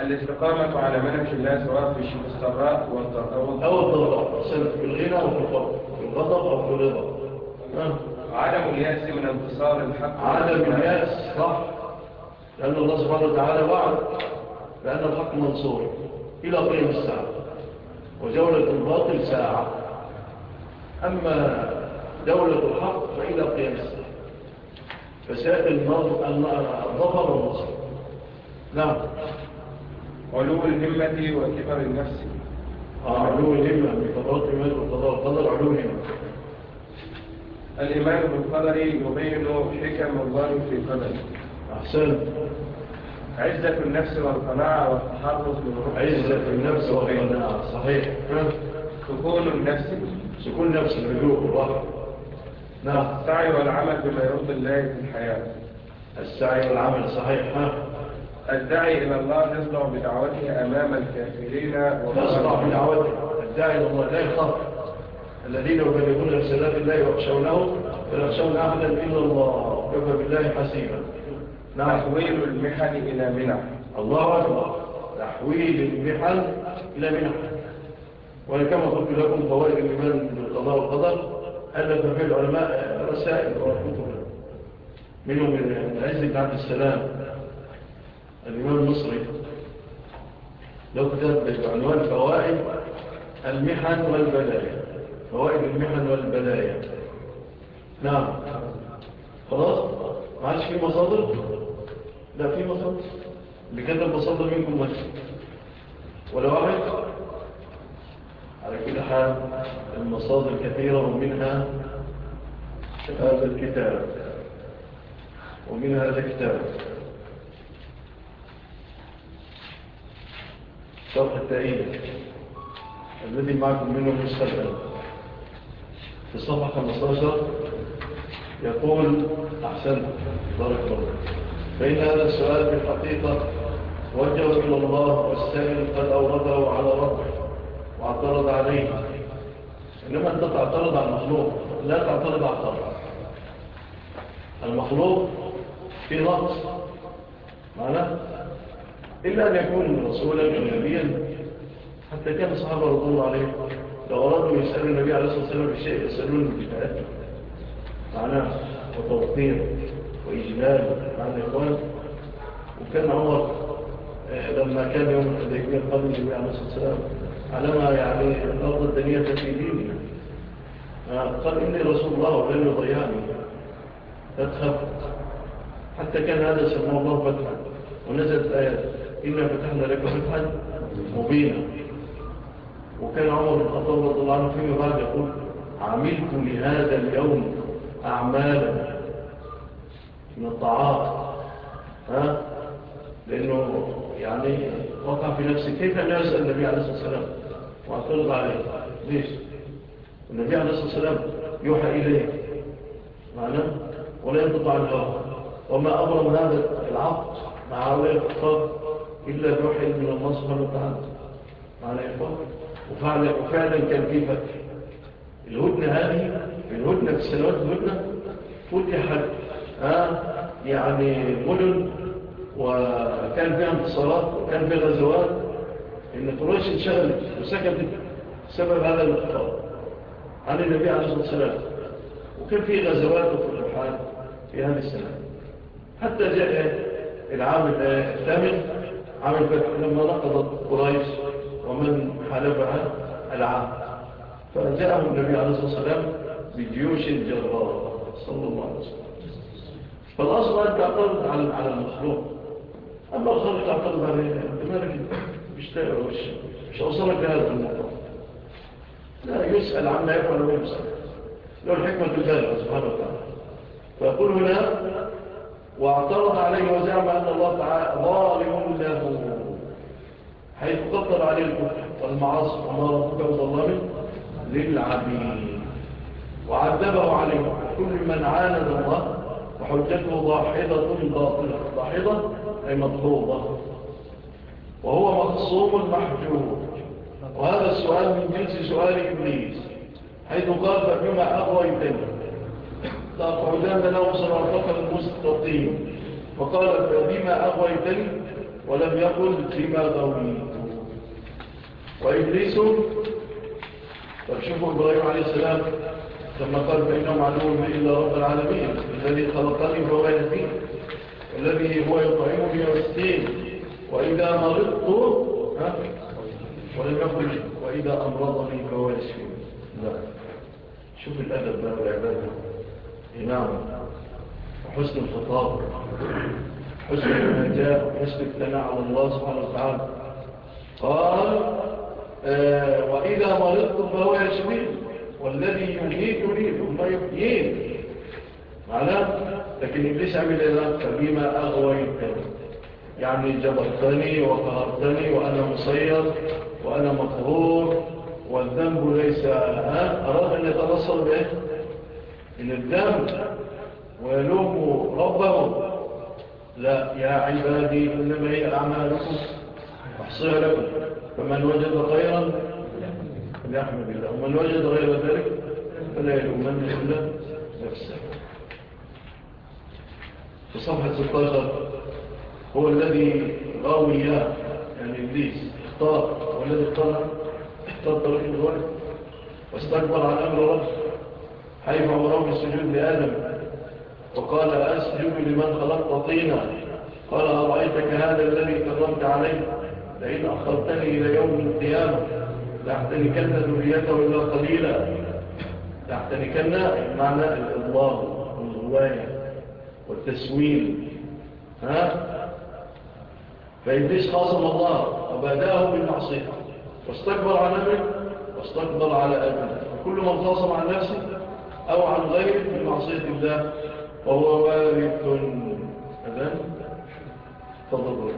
الاستقامة على منهج الله سواء في السراء والضراء أو الضراء في الغنى أو في الفرق في الغضب أو في الرضا. عدم اليأس من انتصار الحق. عدم اليأس صح. لأن الله سبحانه وتعالى وعد بأن الحق منصور. إلى قيام الساعة. وجولة الباطل ساعة. أما دولة الحق فإلى قيام الساعة النظر- الظفر والنصر نعم. علو الهمة وكبر النفس. علو الهمة قدرات الإيمان والقضاء والقدر علو الهمة. الإيمان بالقدر يبين حكم الله في قدره. أحسن عزة النفس والقناعة والتحرز من روح. عزة النفس والقناعة صحيح. ها؟ سكون النفس. سكون نفس الهدوء والراحة نعم. السعي والعمل بما يرضي الله في الحياة. السعي والعمل صحيح. ها الداعي إلى الله يصدع بدعوته أمام الكافرين تصنع بدعوته. الداعي إلى الله لا يخاف. الذين يبلغون رسالات الله ويخشونه فلا يخشون احدا الا الله. كفى بالله حسيبا. نعم تحويل المحن إلى منح الله أكبر. تحويل المحن إلى منح ولكما قلت لكم فوائد الإيمان بالقضاء والقدر الف فيه العلماء رسائل وكتب منهم العز بن عبد السلام الإمام المصري. لو كتب بعنوان فوائد المحن والبلايا. فوائد المحن والبلايا. نعم. خلاص؟ ما عادش في مصادر؟ لا في اللي كتب مصادر منكم ماشي؟ ولا واحد؟ على كل حال المصادر كثيرة ومنها هذا الكتاب. ومن هذا الكتاب. شرح التأييد الذي معكم منه مستقبل في الصفحة 15 يقول أحسن بارك الله فإن هذا السؤال في الحقيقة وجه إلى الله والسائل قد أورده على ربه واعترض عليه. إنما أنت تعترض على المخلوق لا تعترض على الخلق المخلوق في نقص معناه إلا أن يكون رسولا أو نبيا حتى كان الصحابة رضي الله عليهم لو أرادوا يسألوا النبي عليه الصلاة والسلام بشيء يسألون بالكتاب معناه وتوقير. وإجلال مع الإخوان. وكان عمر آه، لما كان يوم الحديبية قال النبي عليه الصلاة والسلام علما يعني الأرض الدنيا في ديننا آه، قال إني رسول الله ولن يضيعني. لا حتى كان هذا سماه الله فتحا. ونزلت آيات إنا فتحنا لك فتحا مبينا. وكان عمر بن الخطاب رضي الله عنه فيما بعد يقول عملت لهذا اليوم أعمالا من الطاعات. ها؟ لأنه يعني وقع في نفسه كيف أن يسأل النبي عليه الصلاة والسلام؟ واعترض عليه. ليش؟ النبي عليه الصلاة والسلام يوحى إليه. معناه ولا ينطق عن الهوى. وما أبرم هذا العقد مع هؤلاء الكفار إلا بوحي من الله سبحانه وتعالى. معنى يفهم وفعلا, وفعلا كان في فتح. الهدنة هذه الهدنة في السنوات الهدنة فتحت يعني مدن وكان فيها انتصارات وكان فيها غزوات إن قريش انشغلت وسكتت بسبب هذا الانتقال عن النبي عليه الصلاة والسلام. وكان فيه غزوات وفتوحات في هذه السنة. حتى جاء العام الثامن عام الفتح لما نقضت قريش ومن حلفها العام. فجاءه النبي عليه الصلاة والسلام بجيوش الجرار صلى الله عليه وسلم. فالأصل أن تعترض على المخلوق. أما الخلق تعترض عليه لماذا مش مش مش أوصلك لهذا الموضوع. لا يسأل عما يفعل ويسأل له الحكمة البالغة سبحانه وتعالى. فيقول هنا واعترض عليه وزعم أن الله تعالى ظالم له. حيث قدر عليه الكفر والمعاصي وما ربك وظلم للعبيد. وعذبه عليه. كل من عاند الله وحجته ضاحضة باطلة ضاحضة أي مطلوبة. وهو مخصوم محجوب. وهذا السؤال من جنس سؤال إبليس حيث قال فبما أغويتني لأقعدان له صراطك المستقيم. وقال فبما أغويتني ولم يقل بما غويت وإبليس فشوفوا إبراهيم عليه السلام. لما قال فإنهم عدوهم إلا رب العالمين الذي خلقني فهو يهدين والذي هو يطعمني ويسقين. وإذا مرضت ولم يقل وإذا أمرضني فهو يشفين لا. شوف الأدب بقى والعبادة نعم وحسن الخطاب. حسن النجاة وحسن الثناء على الله سبحانه وتعالى. قال آه وإذا مرضت فهو يشفين والذي يميتني ثم يحيين معناه؟ لكن إبليس عمل إيه فبما أغويتني يعني جبرتني وقهرتني وأنا مصير وأنا مقهور والذنب ليس أراد أن يتنصر به؟ من الذنب ويلوم ربه. لا يا عبادي إنما هي أعمالكم. أحصيها لكم. فمن وجد خيرا فليحمد الله ومن وجد غير ذلك؟ فلا يلومن إلا نفسه. في صفحة 16 هو الذي غاوي يعني إبليس اختار هو الذي اختار اختار طريق الغوائب واستكبر عن أمر رب حيث أمره بالسجود لآدم وقال أسجد لمن خلقت طينا. قال أرأيتك هذا الذي كرمت عليه؟ لئن أخرتني إلى يوم القيامة. لأحتنكن ذريته إلا قليلا. لأحتنكن معنى الإضلال والغواية والتسويل. ها؟ فإبليس خاصم الله وباداه بالمعصية واستكبر عن أمره واستكبر على أبنه وكل من خاصم عن نفسه أو عن غيره بمعصية الله وهو وارث. أذن تفضل.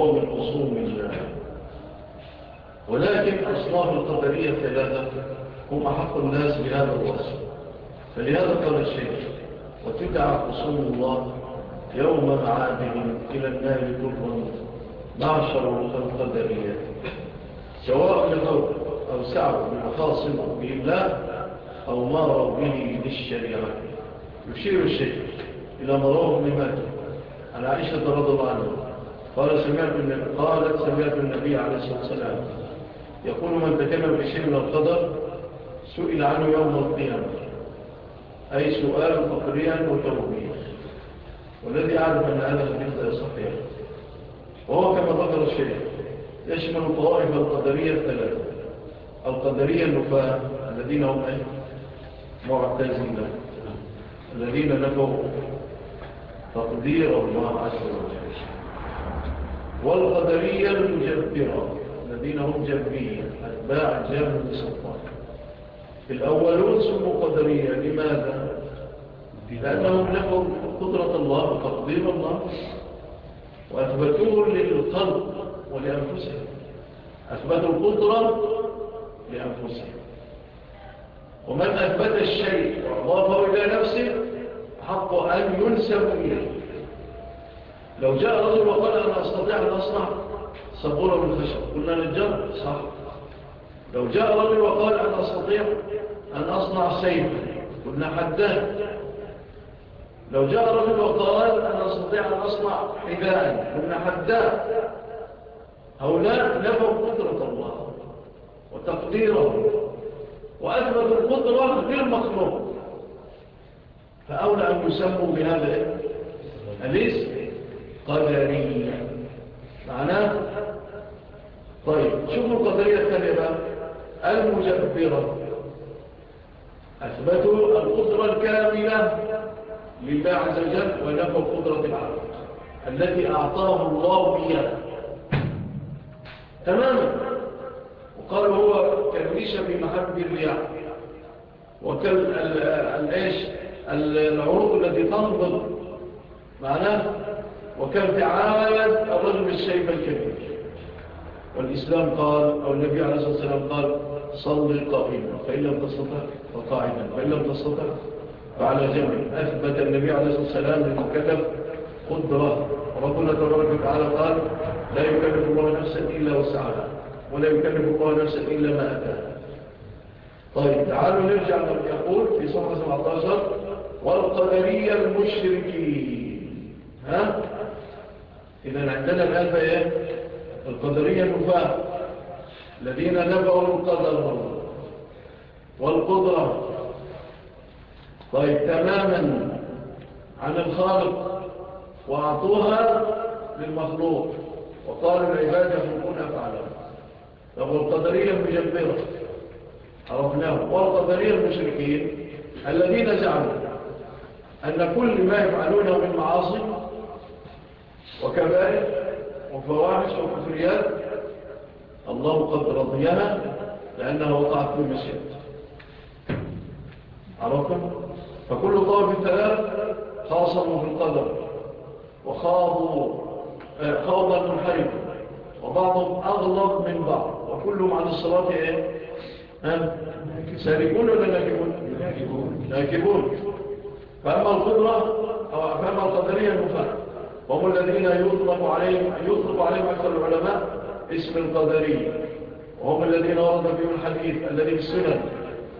وهو من خصوم الله ولكن أصناف القدرية ثلاثة هم أحق الناس بهذا الوصف. فلهذا قال الشيخ وتدعى خصوم الله يوم معادهم إلى النار كرا معشر القدرية سواء لغوا أو سعوا بالخاصم بالله أو ماروا به للشريعة. يشير الشيخ إلى مراه بن ماجه عن عائشة رضي الله عنه قال سمعت النبي قالت سمعت النبي عليه الصلاة والسلام يقول من تكلم بشيء من القدر سئل عنه يوم القيامة. أي سؤال فقريا وتوبيخ. والذي أعرف أن هذا الحديث صحيح. وهو كما ذكر الشيخ يشمل طوائف القدرية الثلاثة. القدرية النفاة الذين هم أي معتزين الذين نفوا تقدير الله عز وجل. والقدرية المجبرة الذين هم جبرية أتباع جابر بسلطان الأولون سموا قدرية لماذا؟ لأنهم نفوا قدرة الله وتقدير الله. وأثبتوه للخلق ولأنفسهم. أثبتوا القدرة لأنفسهم. ومن أثبت الشيء وأضافه إلى نفسه حق أن ينسب إليه. لو جاء رجل وقال أنا أستطيع أن أصنع صبورة من خشب قلنا للجر صح. لو جاء رجل وقال أنا أستطيع أن أصنع سيفا قلنا حداد لو جاء رجل وقال أنا أستطيع أن أصنع حذاء قلنا حداد هؤلاء نفوا قدرة الله وتقديره وأثبت القدرة للمخلوق فأولى أن يسموا بهذا الاسم. قدرية. معناه؟ طيب شوفوا القدرية الثانية بقى. المجبرة. أثبتوا القدرة الكاملة لله عز وجل ونفوا قدرة العالم التي أعطاه الله إياه. تماما. وقالوا هو كالريشة في محب الرياح. وكالعيش التي تنضل معناه؟ وكارتعاية الرجل الشيب الكبير. والإسلام قال أو النبي عليه الصلاة والسلام قال صل قائما فإن لم تستطع فقاعدا فإن لم تستطع فعلى جمع أثبت النبي عليه الصلاة والسلام للمكلف قدرة. ربنا تبارك وتعالى قال لا يكلف الله نفسا إلا وسعها ولا يكلف الله نفسا إلا ما أتاها. طيب تعالوا نرجع يقول في صفحة 17 والقدرية المشركين. ها؟ إذا عندنا الآن إيه القدرية النفاة الذين نفعوا القدر والقدرة. طيب تماما عن الخالق. وأعطوها للمخلوق. وقالوا العباد يخلقون أفعالهم طب والقدرية المجبرة. عرفناه. والقدرية المشركين الذين زعموا أن كل ما يفعلونه من معاصي وكبائر وفواحش وكفريات الله قد رضيها لأنها وقعت في المسجد عرفتم؟ فكل طرف الثلاث خاصموا في القدر وخاضوا خوضا منحرفا وبعضهم أغلب من بعض وكلهم عن الصلاة إيه؟ سارقون ولا ناجبون ناكبون. فأما القدرة أو فأما القدرية النفاق وهم الذين يطلق عليهم يطلق عليهم أكثر العلماء اسم القدرية وهم الذين ورد فيهم الحديث الذي في السنن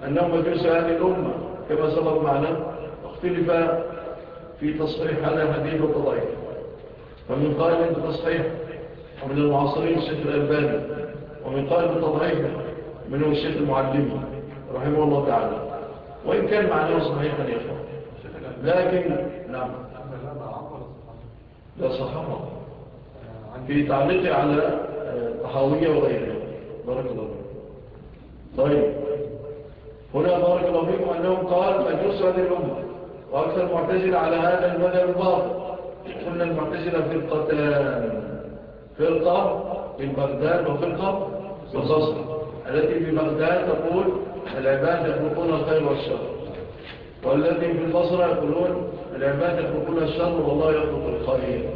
أنهم مجلس هذه الأمة كما سبق معنا اختلف في تصحيح هذا الحديث وتضعيف فمن قائل بتصحيح ومن المعاصرين الشيخ الألباني ومن قائل بتضعيفه منه الشيخ المعلمي رحمه الله تعالى. وإن كان معناه صحيحا يا لكن نعم. لا صحابة في تعليق على الطحاوية وغيرها. بارك الله فيكم طيب. هنا بارك الله فيكم أنهم قال مجلس هذه الأمة وأكثر المعتزلة على هذا المدى الباطل. قلنا المعتزلة فرقتان فرقة في بغداد وفرقة في التي في بغداد تقول العباد يخلقون الخير والشر. والذي في البصرة يقولون العباد يخلقون الشر والله يخلق الخير.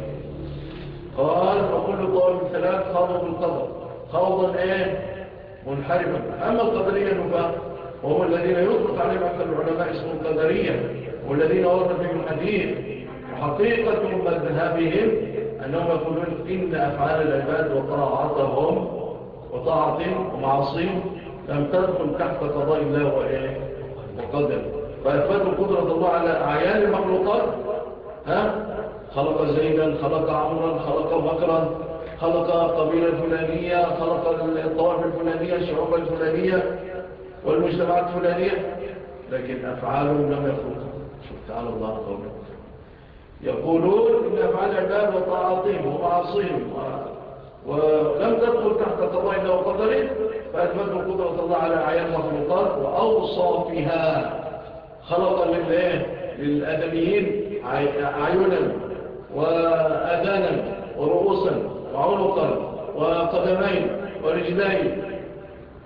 قال وكل طوال ثلاث خاضوا بالقدر. خوضا إيه منحرفا. أما القدرية النفاق وهم الذين يطلق عليهم أكثر العلماء اسمهم القدرية والذين ورد فيهم الحديث وحقيقة مذهبهم أنهم يقولون إن أفعال العباد وطاعتهم وطاعتهم ومعاصيهم لم تدخل تحت قضاء الله وإيه وقدر فأثبتوا قدرة الله على أعيان المخلوقات ها؟ خلق زيدا خلق عمرا خلق بكرا خلق قبيلة الفلانية خلق الطوائف الفلانية الشعوب الفلانية والمجتمعات الفلانية. لكن أفعالهم لم يخلقوا شوف تعالى الله قوله يقولون إن أفعال العباد وطاعتهم ومعاصيهم ولم تدخل تحت قضاء الله وقدره فأثبتوا قدرة الله على أعيان المخلوقات وأوصافها خلق لله للأدميين عيونا وأذانا ورؤوسا وعنقا وقدمين ورجلين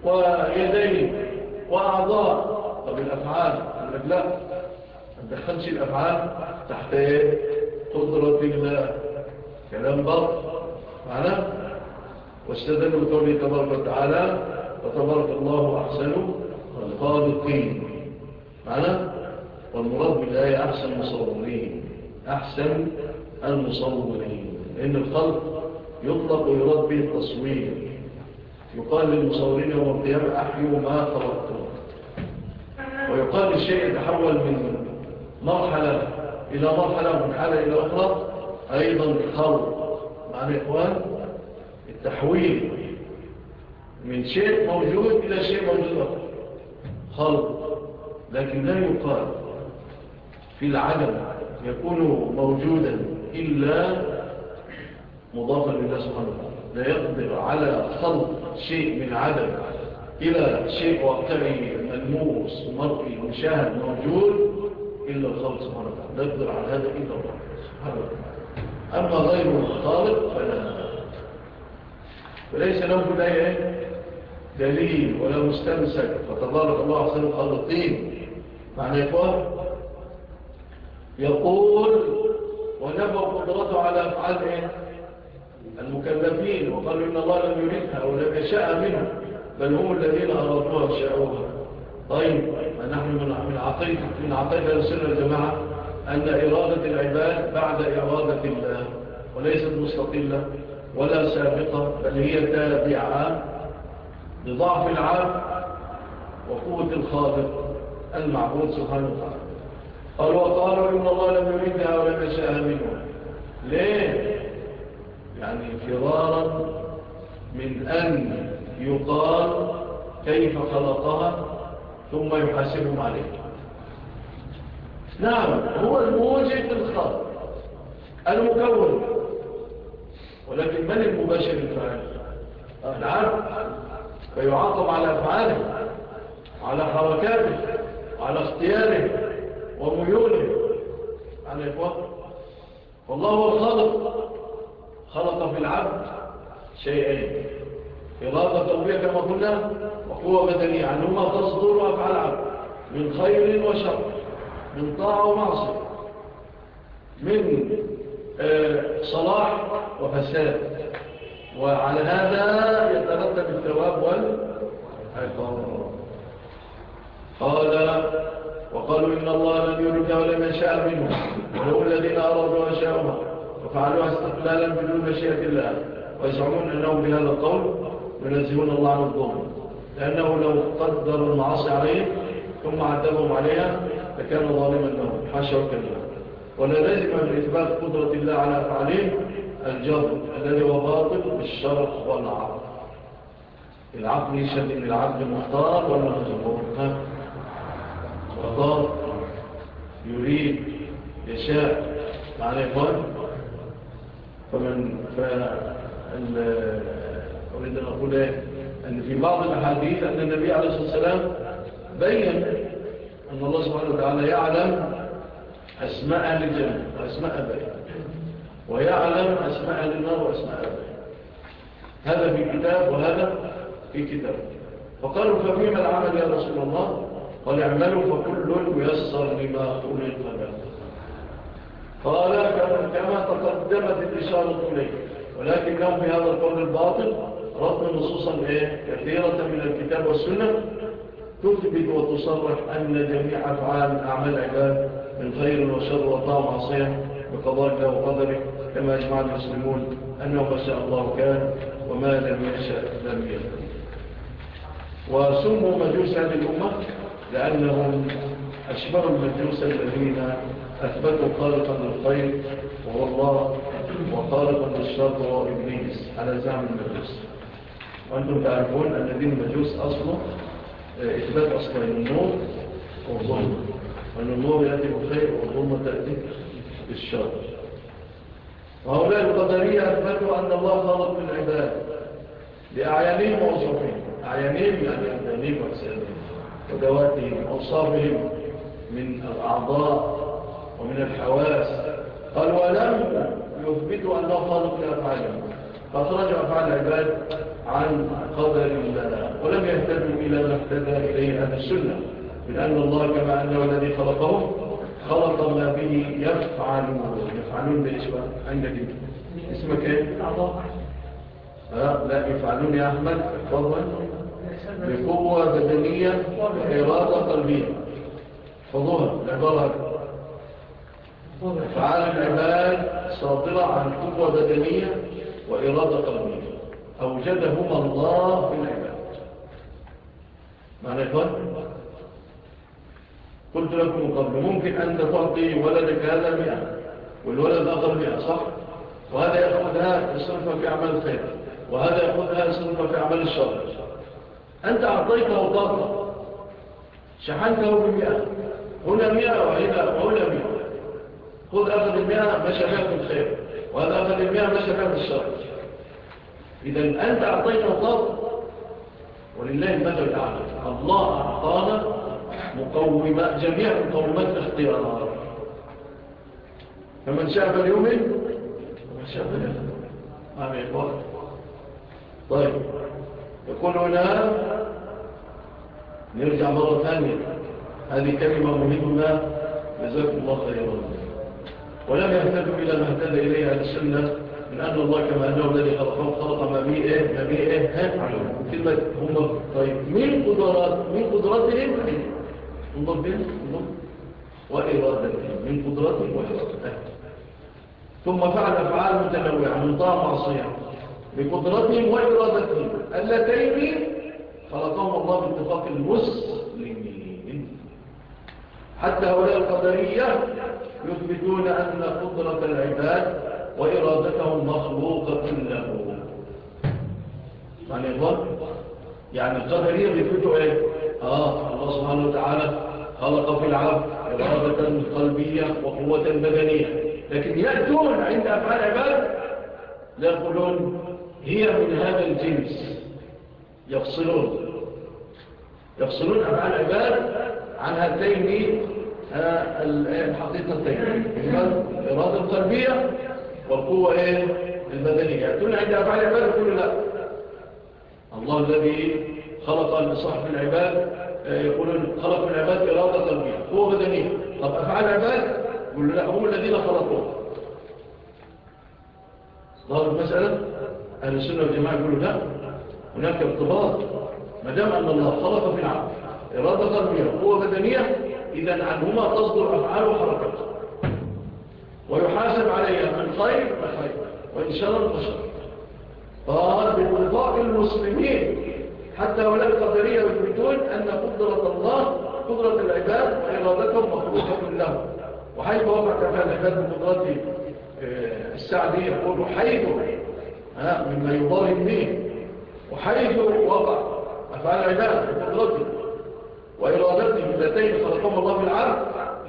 ويدين وأعضاء طب الأفعال لا ما تدخلش الأفعال تحت قدرة الله. كلام بط معنا؟ واستدلوا بقوله تبارك وتعالى وتبارك الله أحسن الخالقين معنا؟ والمراد بالآية أحسن مصورين أحسن المصورين. لأن الخلق يطلق ويراد به التصوير. يقال للمصورين يوم القيامة أحيوا ما خلقتم ويقال للشيء يتحول من مرحلة إلى مرحلة من حالة إلى أخرى أيضا الخلق. معنى إخوان التحويل من شيء موجود إلى شيء موجود. خلق لكن لا يقال. في العدم يكون موجودا إلا مضافا لله سبحانه وتعالى. لا يقدر على خلق شيء من عدم إلى شيء واقعي ملموس مرئي مشاهد موجود إلا الخلق سبحانه وتعالى. لا يقدر على هذا إلا الله سبحانه وتعالى. أما غير الخالق فلا. فليس له في الآية دليل ولا مستمسك. فتبارك الله أحسن الخالقين معنى يقول يقول ونفى قدرته على أفعال؟ المكلفين وقالوا إن الله لم يريدها ولم يشاء منها بل هم الذين أرادوها وشاءوها طيب نحن من عقيدة من عقيدة السنة الجماعة أن إرادة العباد بعد إرادة الله وليست مستقلة ولا سابقة بل هي تابعة لضعف العاب وقوة الخالق المعبود سبحانه وتعالى قال وقالوا إن الله لم يريدها ولم يشاءها منه. ليه؟ يعني فرارا من أن يقال كيف خلقها ثم يحاسبهم عليه. نعم هو الموجد الخلق المكون. ولكن من المباشر الفعال العبد فيعاقب على أفعاله على حركاته على اختياره. وميوله على إخوة والله هو الخالق خلق في العبد شيئين إرادة قلبية كما قلنا وقوة بدنية. عنهما تصدر أفعال العبد من خير وشر من طاعة ومعصية من صلاح وفساد. وعلى هذا يترتب الثواب والعقاب قال وقالوا إن الله لم يرد ولم يشاء منه وهم الذين أرادوا وشاءوها وفعلوها استقلالا بدون مشيئة الله ويزعمون أنهم بهذا القول ينزهون الله عن الظلم لأنه لو قدر المعاصي عليهم ثم عذبهم عليها لكان ظالما لهم. حاشا وكلا. ولا لازم من إثبات قدرة الله على أفعالهم الجبر الذي هو باطل بالشرع والعقل. العقل يشهد ان العبد مختار. ولا مختار يريد يشاء معنى يقول فمن أريد أن أقول إيه؟ أن في بعض الأحاديث أن النبي عليه الصلاة والسلام بين أن الله سبحانه وتعالى يعلم أسماء أهل الجنة وأسماء أبائه ويعلم أسماء أهل النار وأسماء أبائه. هذا في كتاب وهذا في كتاب. فقالوا ففيما العمل يا رسول الله؟ قال اعملوا فكل يسر لما خلق له قال كما تقدمت الإشارة إليه. ولكنهم في هذا القول الباطل. رد نصوصا إيه؟ كثيرة من الكتاب والسنة. تثبت وتصرح أن جميع أفعال أعمال العباد من خير وشر وطاع معصية بقضاء الله وقدره. كما أجمع المسلمون أنه ما شاء الله كان وما لم يشاء لم يكن. وسموا مجوس هذه الأمة لأنهم أشبه المجوس الذين أثبتوا خالقا للخير وهو الله وخالقا للشر وهو إبليس على زعم المجوس. وأنتم تعرفون أن دين المجوس أصله إثبات أصلين النور والظلم. وأن النور يأتي بالخير والظلم تأتي بالشر. وهؤلاء القدرية أثبتوا أن الله خالق العباد لأعيانهم وأوصافهم أعيانهم يعني أبدانهم وأجسادهم ودواتهم وأوصافهم من الأعضاء ومن الحواس. قال ولم يثبتوا أنه خالق لأفعالهم فأخرجوا أفعال العباد عن قدر الله ولم يهتدوا إلى ما اهتدى إليه أهل السنة من أن الله كما أنه الذي خلقهم خلق ما به يفعلون يفعلون بإشبه عندك اسمك إيه؟ لا لا يفعلون يا أحمد فضلا. بقوة بدنية وإرادة قلبية. فضوها العبارة فعال العباد صادرة عن قوة بدنية وإرادة قلبية. أوجدهما الله في العباد. معنى إخوان قلت لكم قبل ممكن أنت تعطي ولدك هذا مئة والولد آخر مئة صح؟ وهذا يأخذها يصرفها في أعمال الخير وهذا يأخذها يصرفها في أعمال الشر. أنت أعطيته طاقة شحنته بمئة هنا مئة وهنا وهنا مئة. خذ أخذ المئة مشى بها في الخير وهذا أخذ المئة مشى بها في الشر إذا أنت أعطيته طاقة ولله المثل الأعلى. الله أعطانا مقومات جميع مقومات الاختيارات فمن شاء فليؤمن ومن شاء فليؤمن آمين. طيب. يقول هنا نرجع مرة ثانية. هذه كلمة مهمة جزاكم الله خيرا. ولم يهتدوا إلى ما اهتدى إليه أهل السنة من أن الله كما أنه الذي خلقهم خلق ما بيه إيه ما بيه إيه كلمة هم طيب من قدرات من قدراتهم؟ انظر بين انظر وإرادتهم. من قدراتهم وإرادتهم. ثم فعل أفعال متنوعة من طاعة معصية بقدرتهم وإرادتهم. اللتين خلقهم الله باتفاق المسلمين. حتى هؤلاء القدرية يثبتون أن قدرة العباد وإرادتهم مخلوقة له. معنى يقول يعني القدرية بيثبتوا إيه؟ آه الله سبحانه وتعالى خلق في العبد إرادة قلبية وقوة بدنية. لكن يأتون عند أفعال عباد لا يقولون هي من هذا الجنس. يفصلون. يفصلون أفعال عباد عن هاتين الحقيقتين. الإرادة القلبية والقوة إيه؟ البدنية. يأتون عند أفعال عباد يقولون لا. الله الذي خلق لصاحب العباد يقولون خلق العباد إرادة قلبية قوة بدنية. طب أفعال العباد يقولون لا هم الذين خلقوه. ظهر المسألة؟ أهل السنة والجماعة يقولوا لا هناك ارتباط. ما دام أن الله خلق في العبد إرادة قلبية قوة بدنية إذا عنهما تصدر أفعال وحركات. ويحاسب عليها من خير فخير وإن شر فشر قال بإرضاء المسلمين حتى ولا القدرية يثبتون أن قدرة الله قدرة العباد وإرادتهم مخلوقة له وحيث وقع كفى العباد بقدرته آه، السعدي يقول حيث. مما يضاهم به. وحيث وقع أفعال العباد بقدرته وإرادته اللتين خلقهم الله بالعبد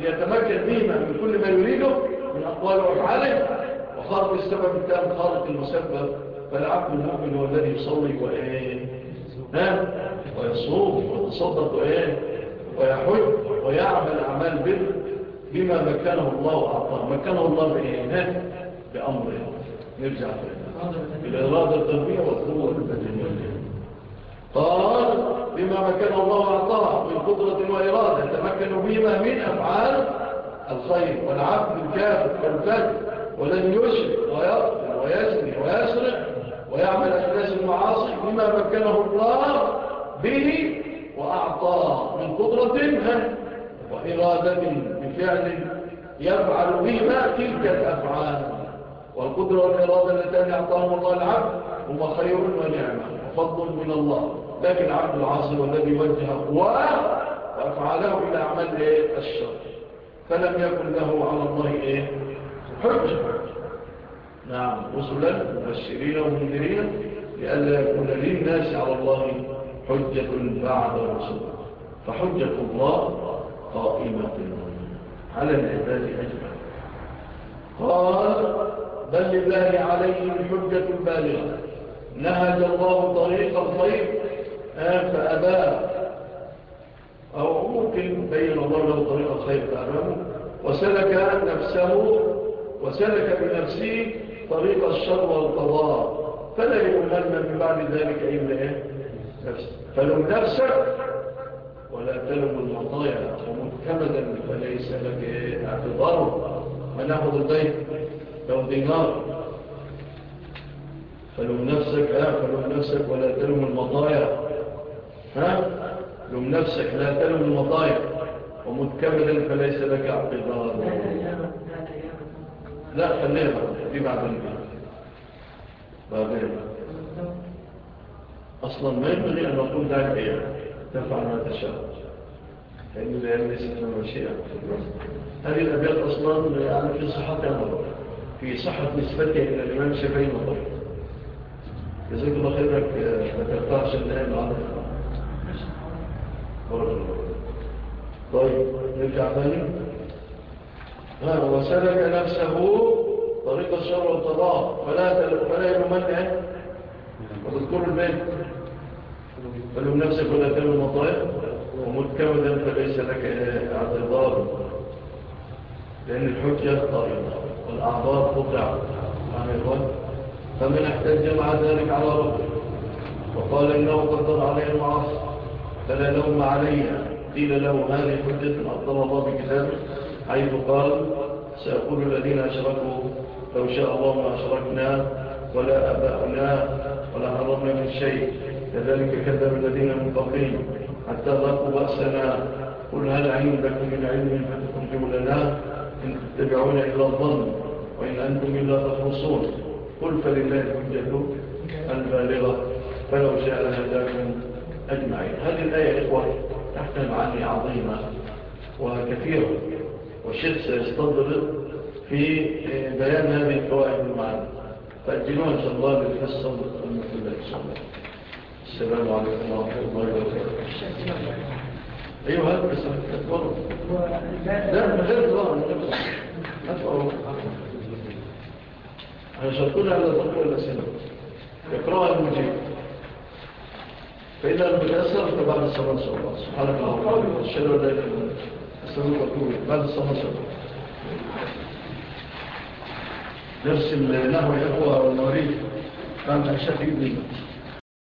ليتمكن بهما من كل ما يريده من أقوال وأفعاله. وخارق السبب التام خارق المسبب فالعبد المؤمن هو الذي يصلي وإيه ها؟ ويصوم ويتصدق وإيه؟ ويحج ويعمل أعمال بر بما مكنه الله وأعطاه. مكنه الله بإيه؟ بأمره. نرجع بالإرادة القلبية والقوة البدنية قال بما مكنه الله وأعطاه من قدرة وإرادة تمكنوا بما من أفعال الخير والعبد الكافر والفجر ولن يشرك ويقتل ويزني ويسرق ويعمل أحداث المعاصي بما مكنه الله به وأعطاه من قدرة؟ وإرادة بفعل يفعل بما تلك الأفعال والقدرة والإرادة التي أعطاهم الله العبد هما خير ونعمة وفضل من الله. لكن العبد العاصي والذي وجه قواه وأفعاله إلى أعمال إيه؟ الشر. فلم يكن له على الله إيه؟ حجة. نعم رسلا مبشرين ومنذرين لئلا يكون للناس على الله حجة بعد الرسل فحجة الله قائمة على العباد أجمع قال بل لله عليه الحجة البالغة. نهج الله طريق الخير فأباه أو ممكن بين الله له طريق الخير فأباه وسلك نفسه وسلك بنفسه طريق الشر والقضاء. فلا يؤمن من بعد ذلك إلا إيه؟ نفسه. فلم نفسك ولا تلم المطايا ومكمدا فليس لك؟ اعتبار ما نأخذ البيت؟ لو دينار فلم نفسك ها فلم نفسك ولا تلم المطايا. ها؟ لم نفسك لا تلم المطايا. ومتكملا فليس لك اعتبار لا خليها دي بعدين بعدين. أصلا ما ينبغي أن نقول ذلك تفعل ما تشاء. العلم ليست من مشيئة. هذه الأبيات أصلا يعني في صحتها نظر في صحة نسبتها إلى الإمام الشافعي نظر جزاك الله خيرك ما ترتاحش الآن على بارك الله طيب نرجع ثاني ها وسلك نفسه طريق الشر والقضاء. فلا فلا يمنع وتذكر البيت. فلو نفسك ولا تلو المطايا. ومتكودا فليس لك اعتذار. لأن الحجة طائرة والأعضاء قطع عن الوقت فمن احتج مع ذلك على ربه. وقال إنه قدر عليه المعاصي. فلا لوم عليها قيل له هذه حجة أفضل الله بكتابه حيث قال سيقول الذين أشركوا لو شاء الله ما أشركنا ولا أباؤنا ولا حرمنا من شيء. كذلك كذب الذين من قبلهم حتى ذاقوا بأسنا. قل هل عندكم من علم فتخرجوا لنا؟ إن تتبعون إلا الظن وإن أنتم إلا تخرصون. قل فلله الحجة البالغة فلو شاء هداكم أجمعين. هذه الآية إخوة تحت معاني عظيمة وكثيرة والشيخ سيستضر في بيان هذه الفوائد المعاني. فأجلوها إن شاء الله للحصة المثلة إن شاء الله السلام عليكم ورحمة الله وبركاته. أيها هذا بس أتفضل لا من غير أتفضل أنا شرطنا على ضرق الأسئلة يقرأها المجيب فإذا لم يتأثر فبعد الصلاة إن شاء الله سبحانك اللهم وبحمدك. أشهد أن لا أستغفرك وأتوب إليك. بعد الصلاة إن شاء الله درس النحو يا إخوة والمواريث كان الله.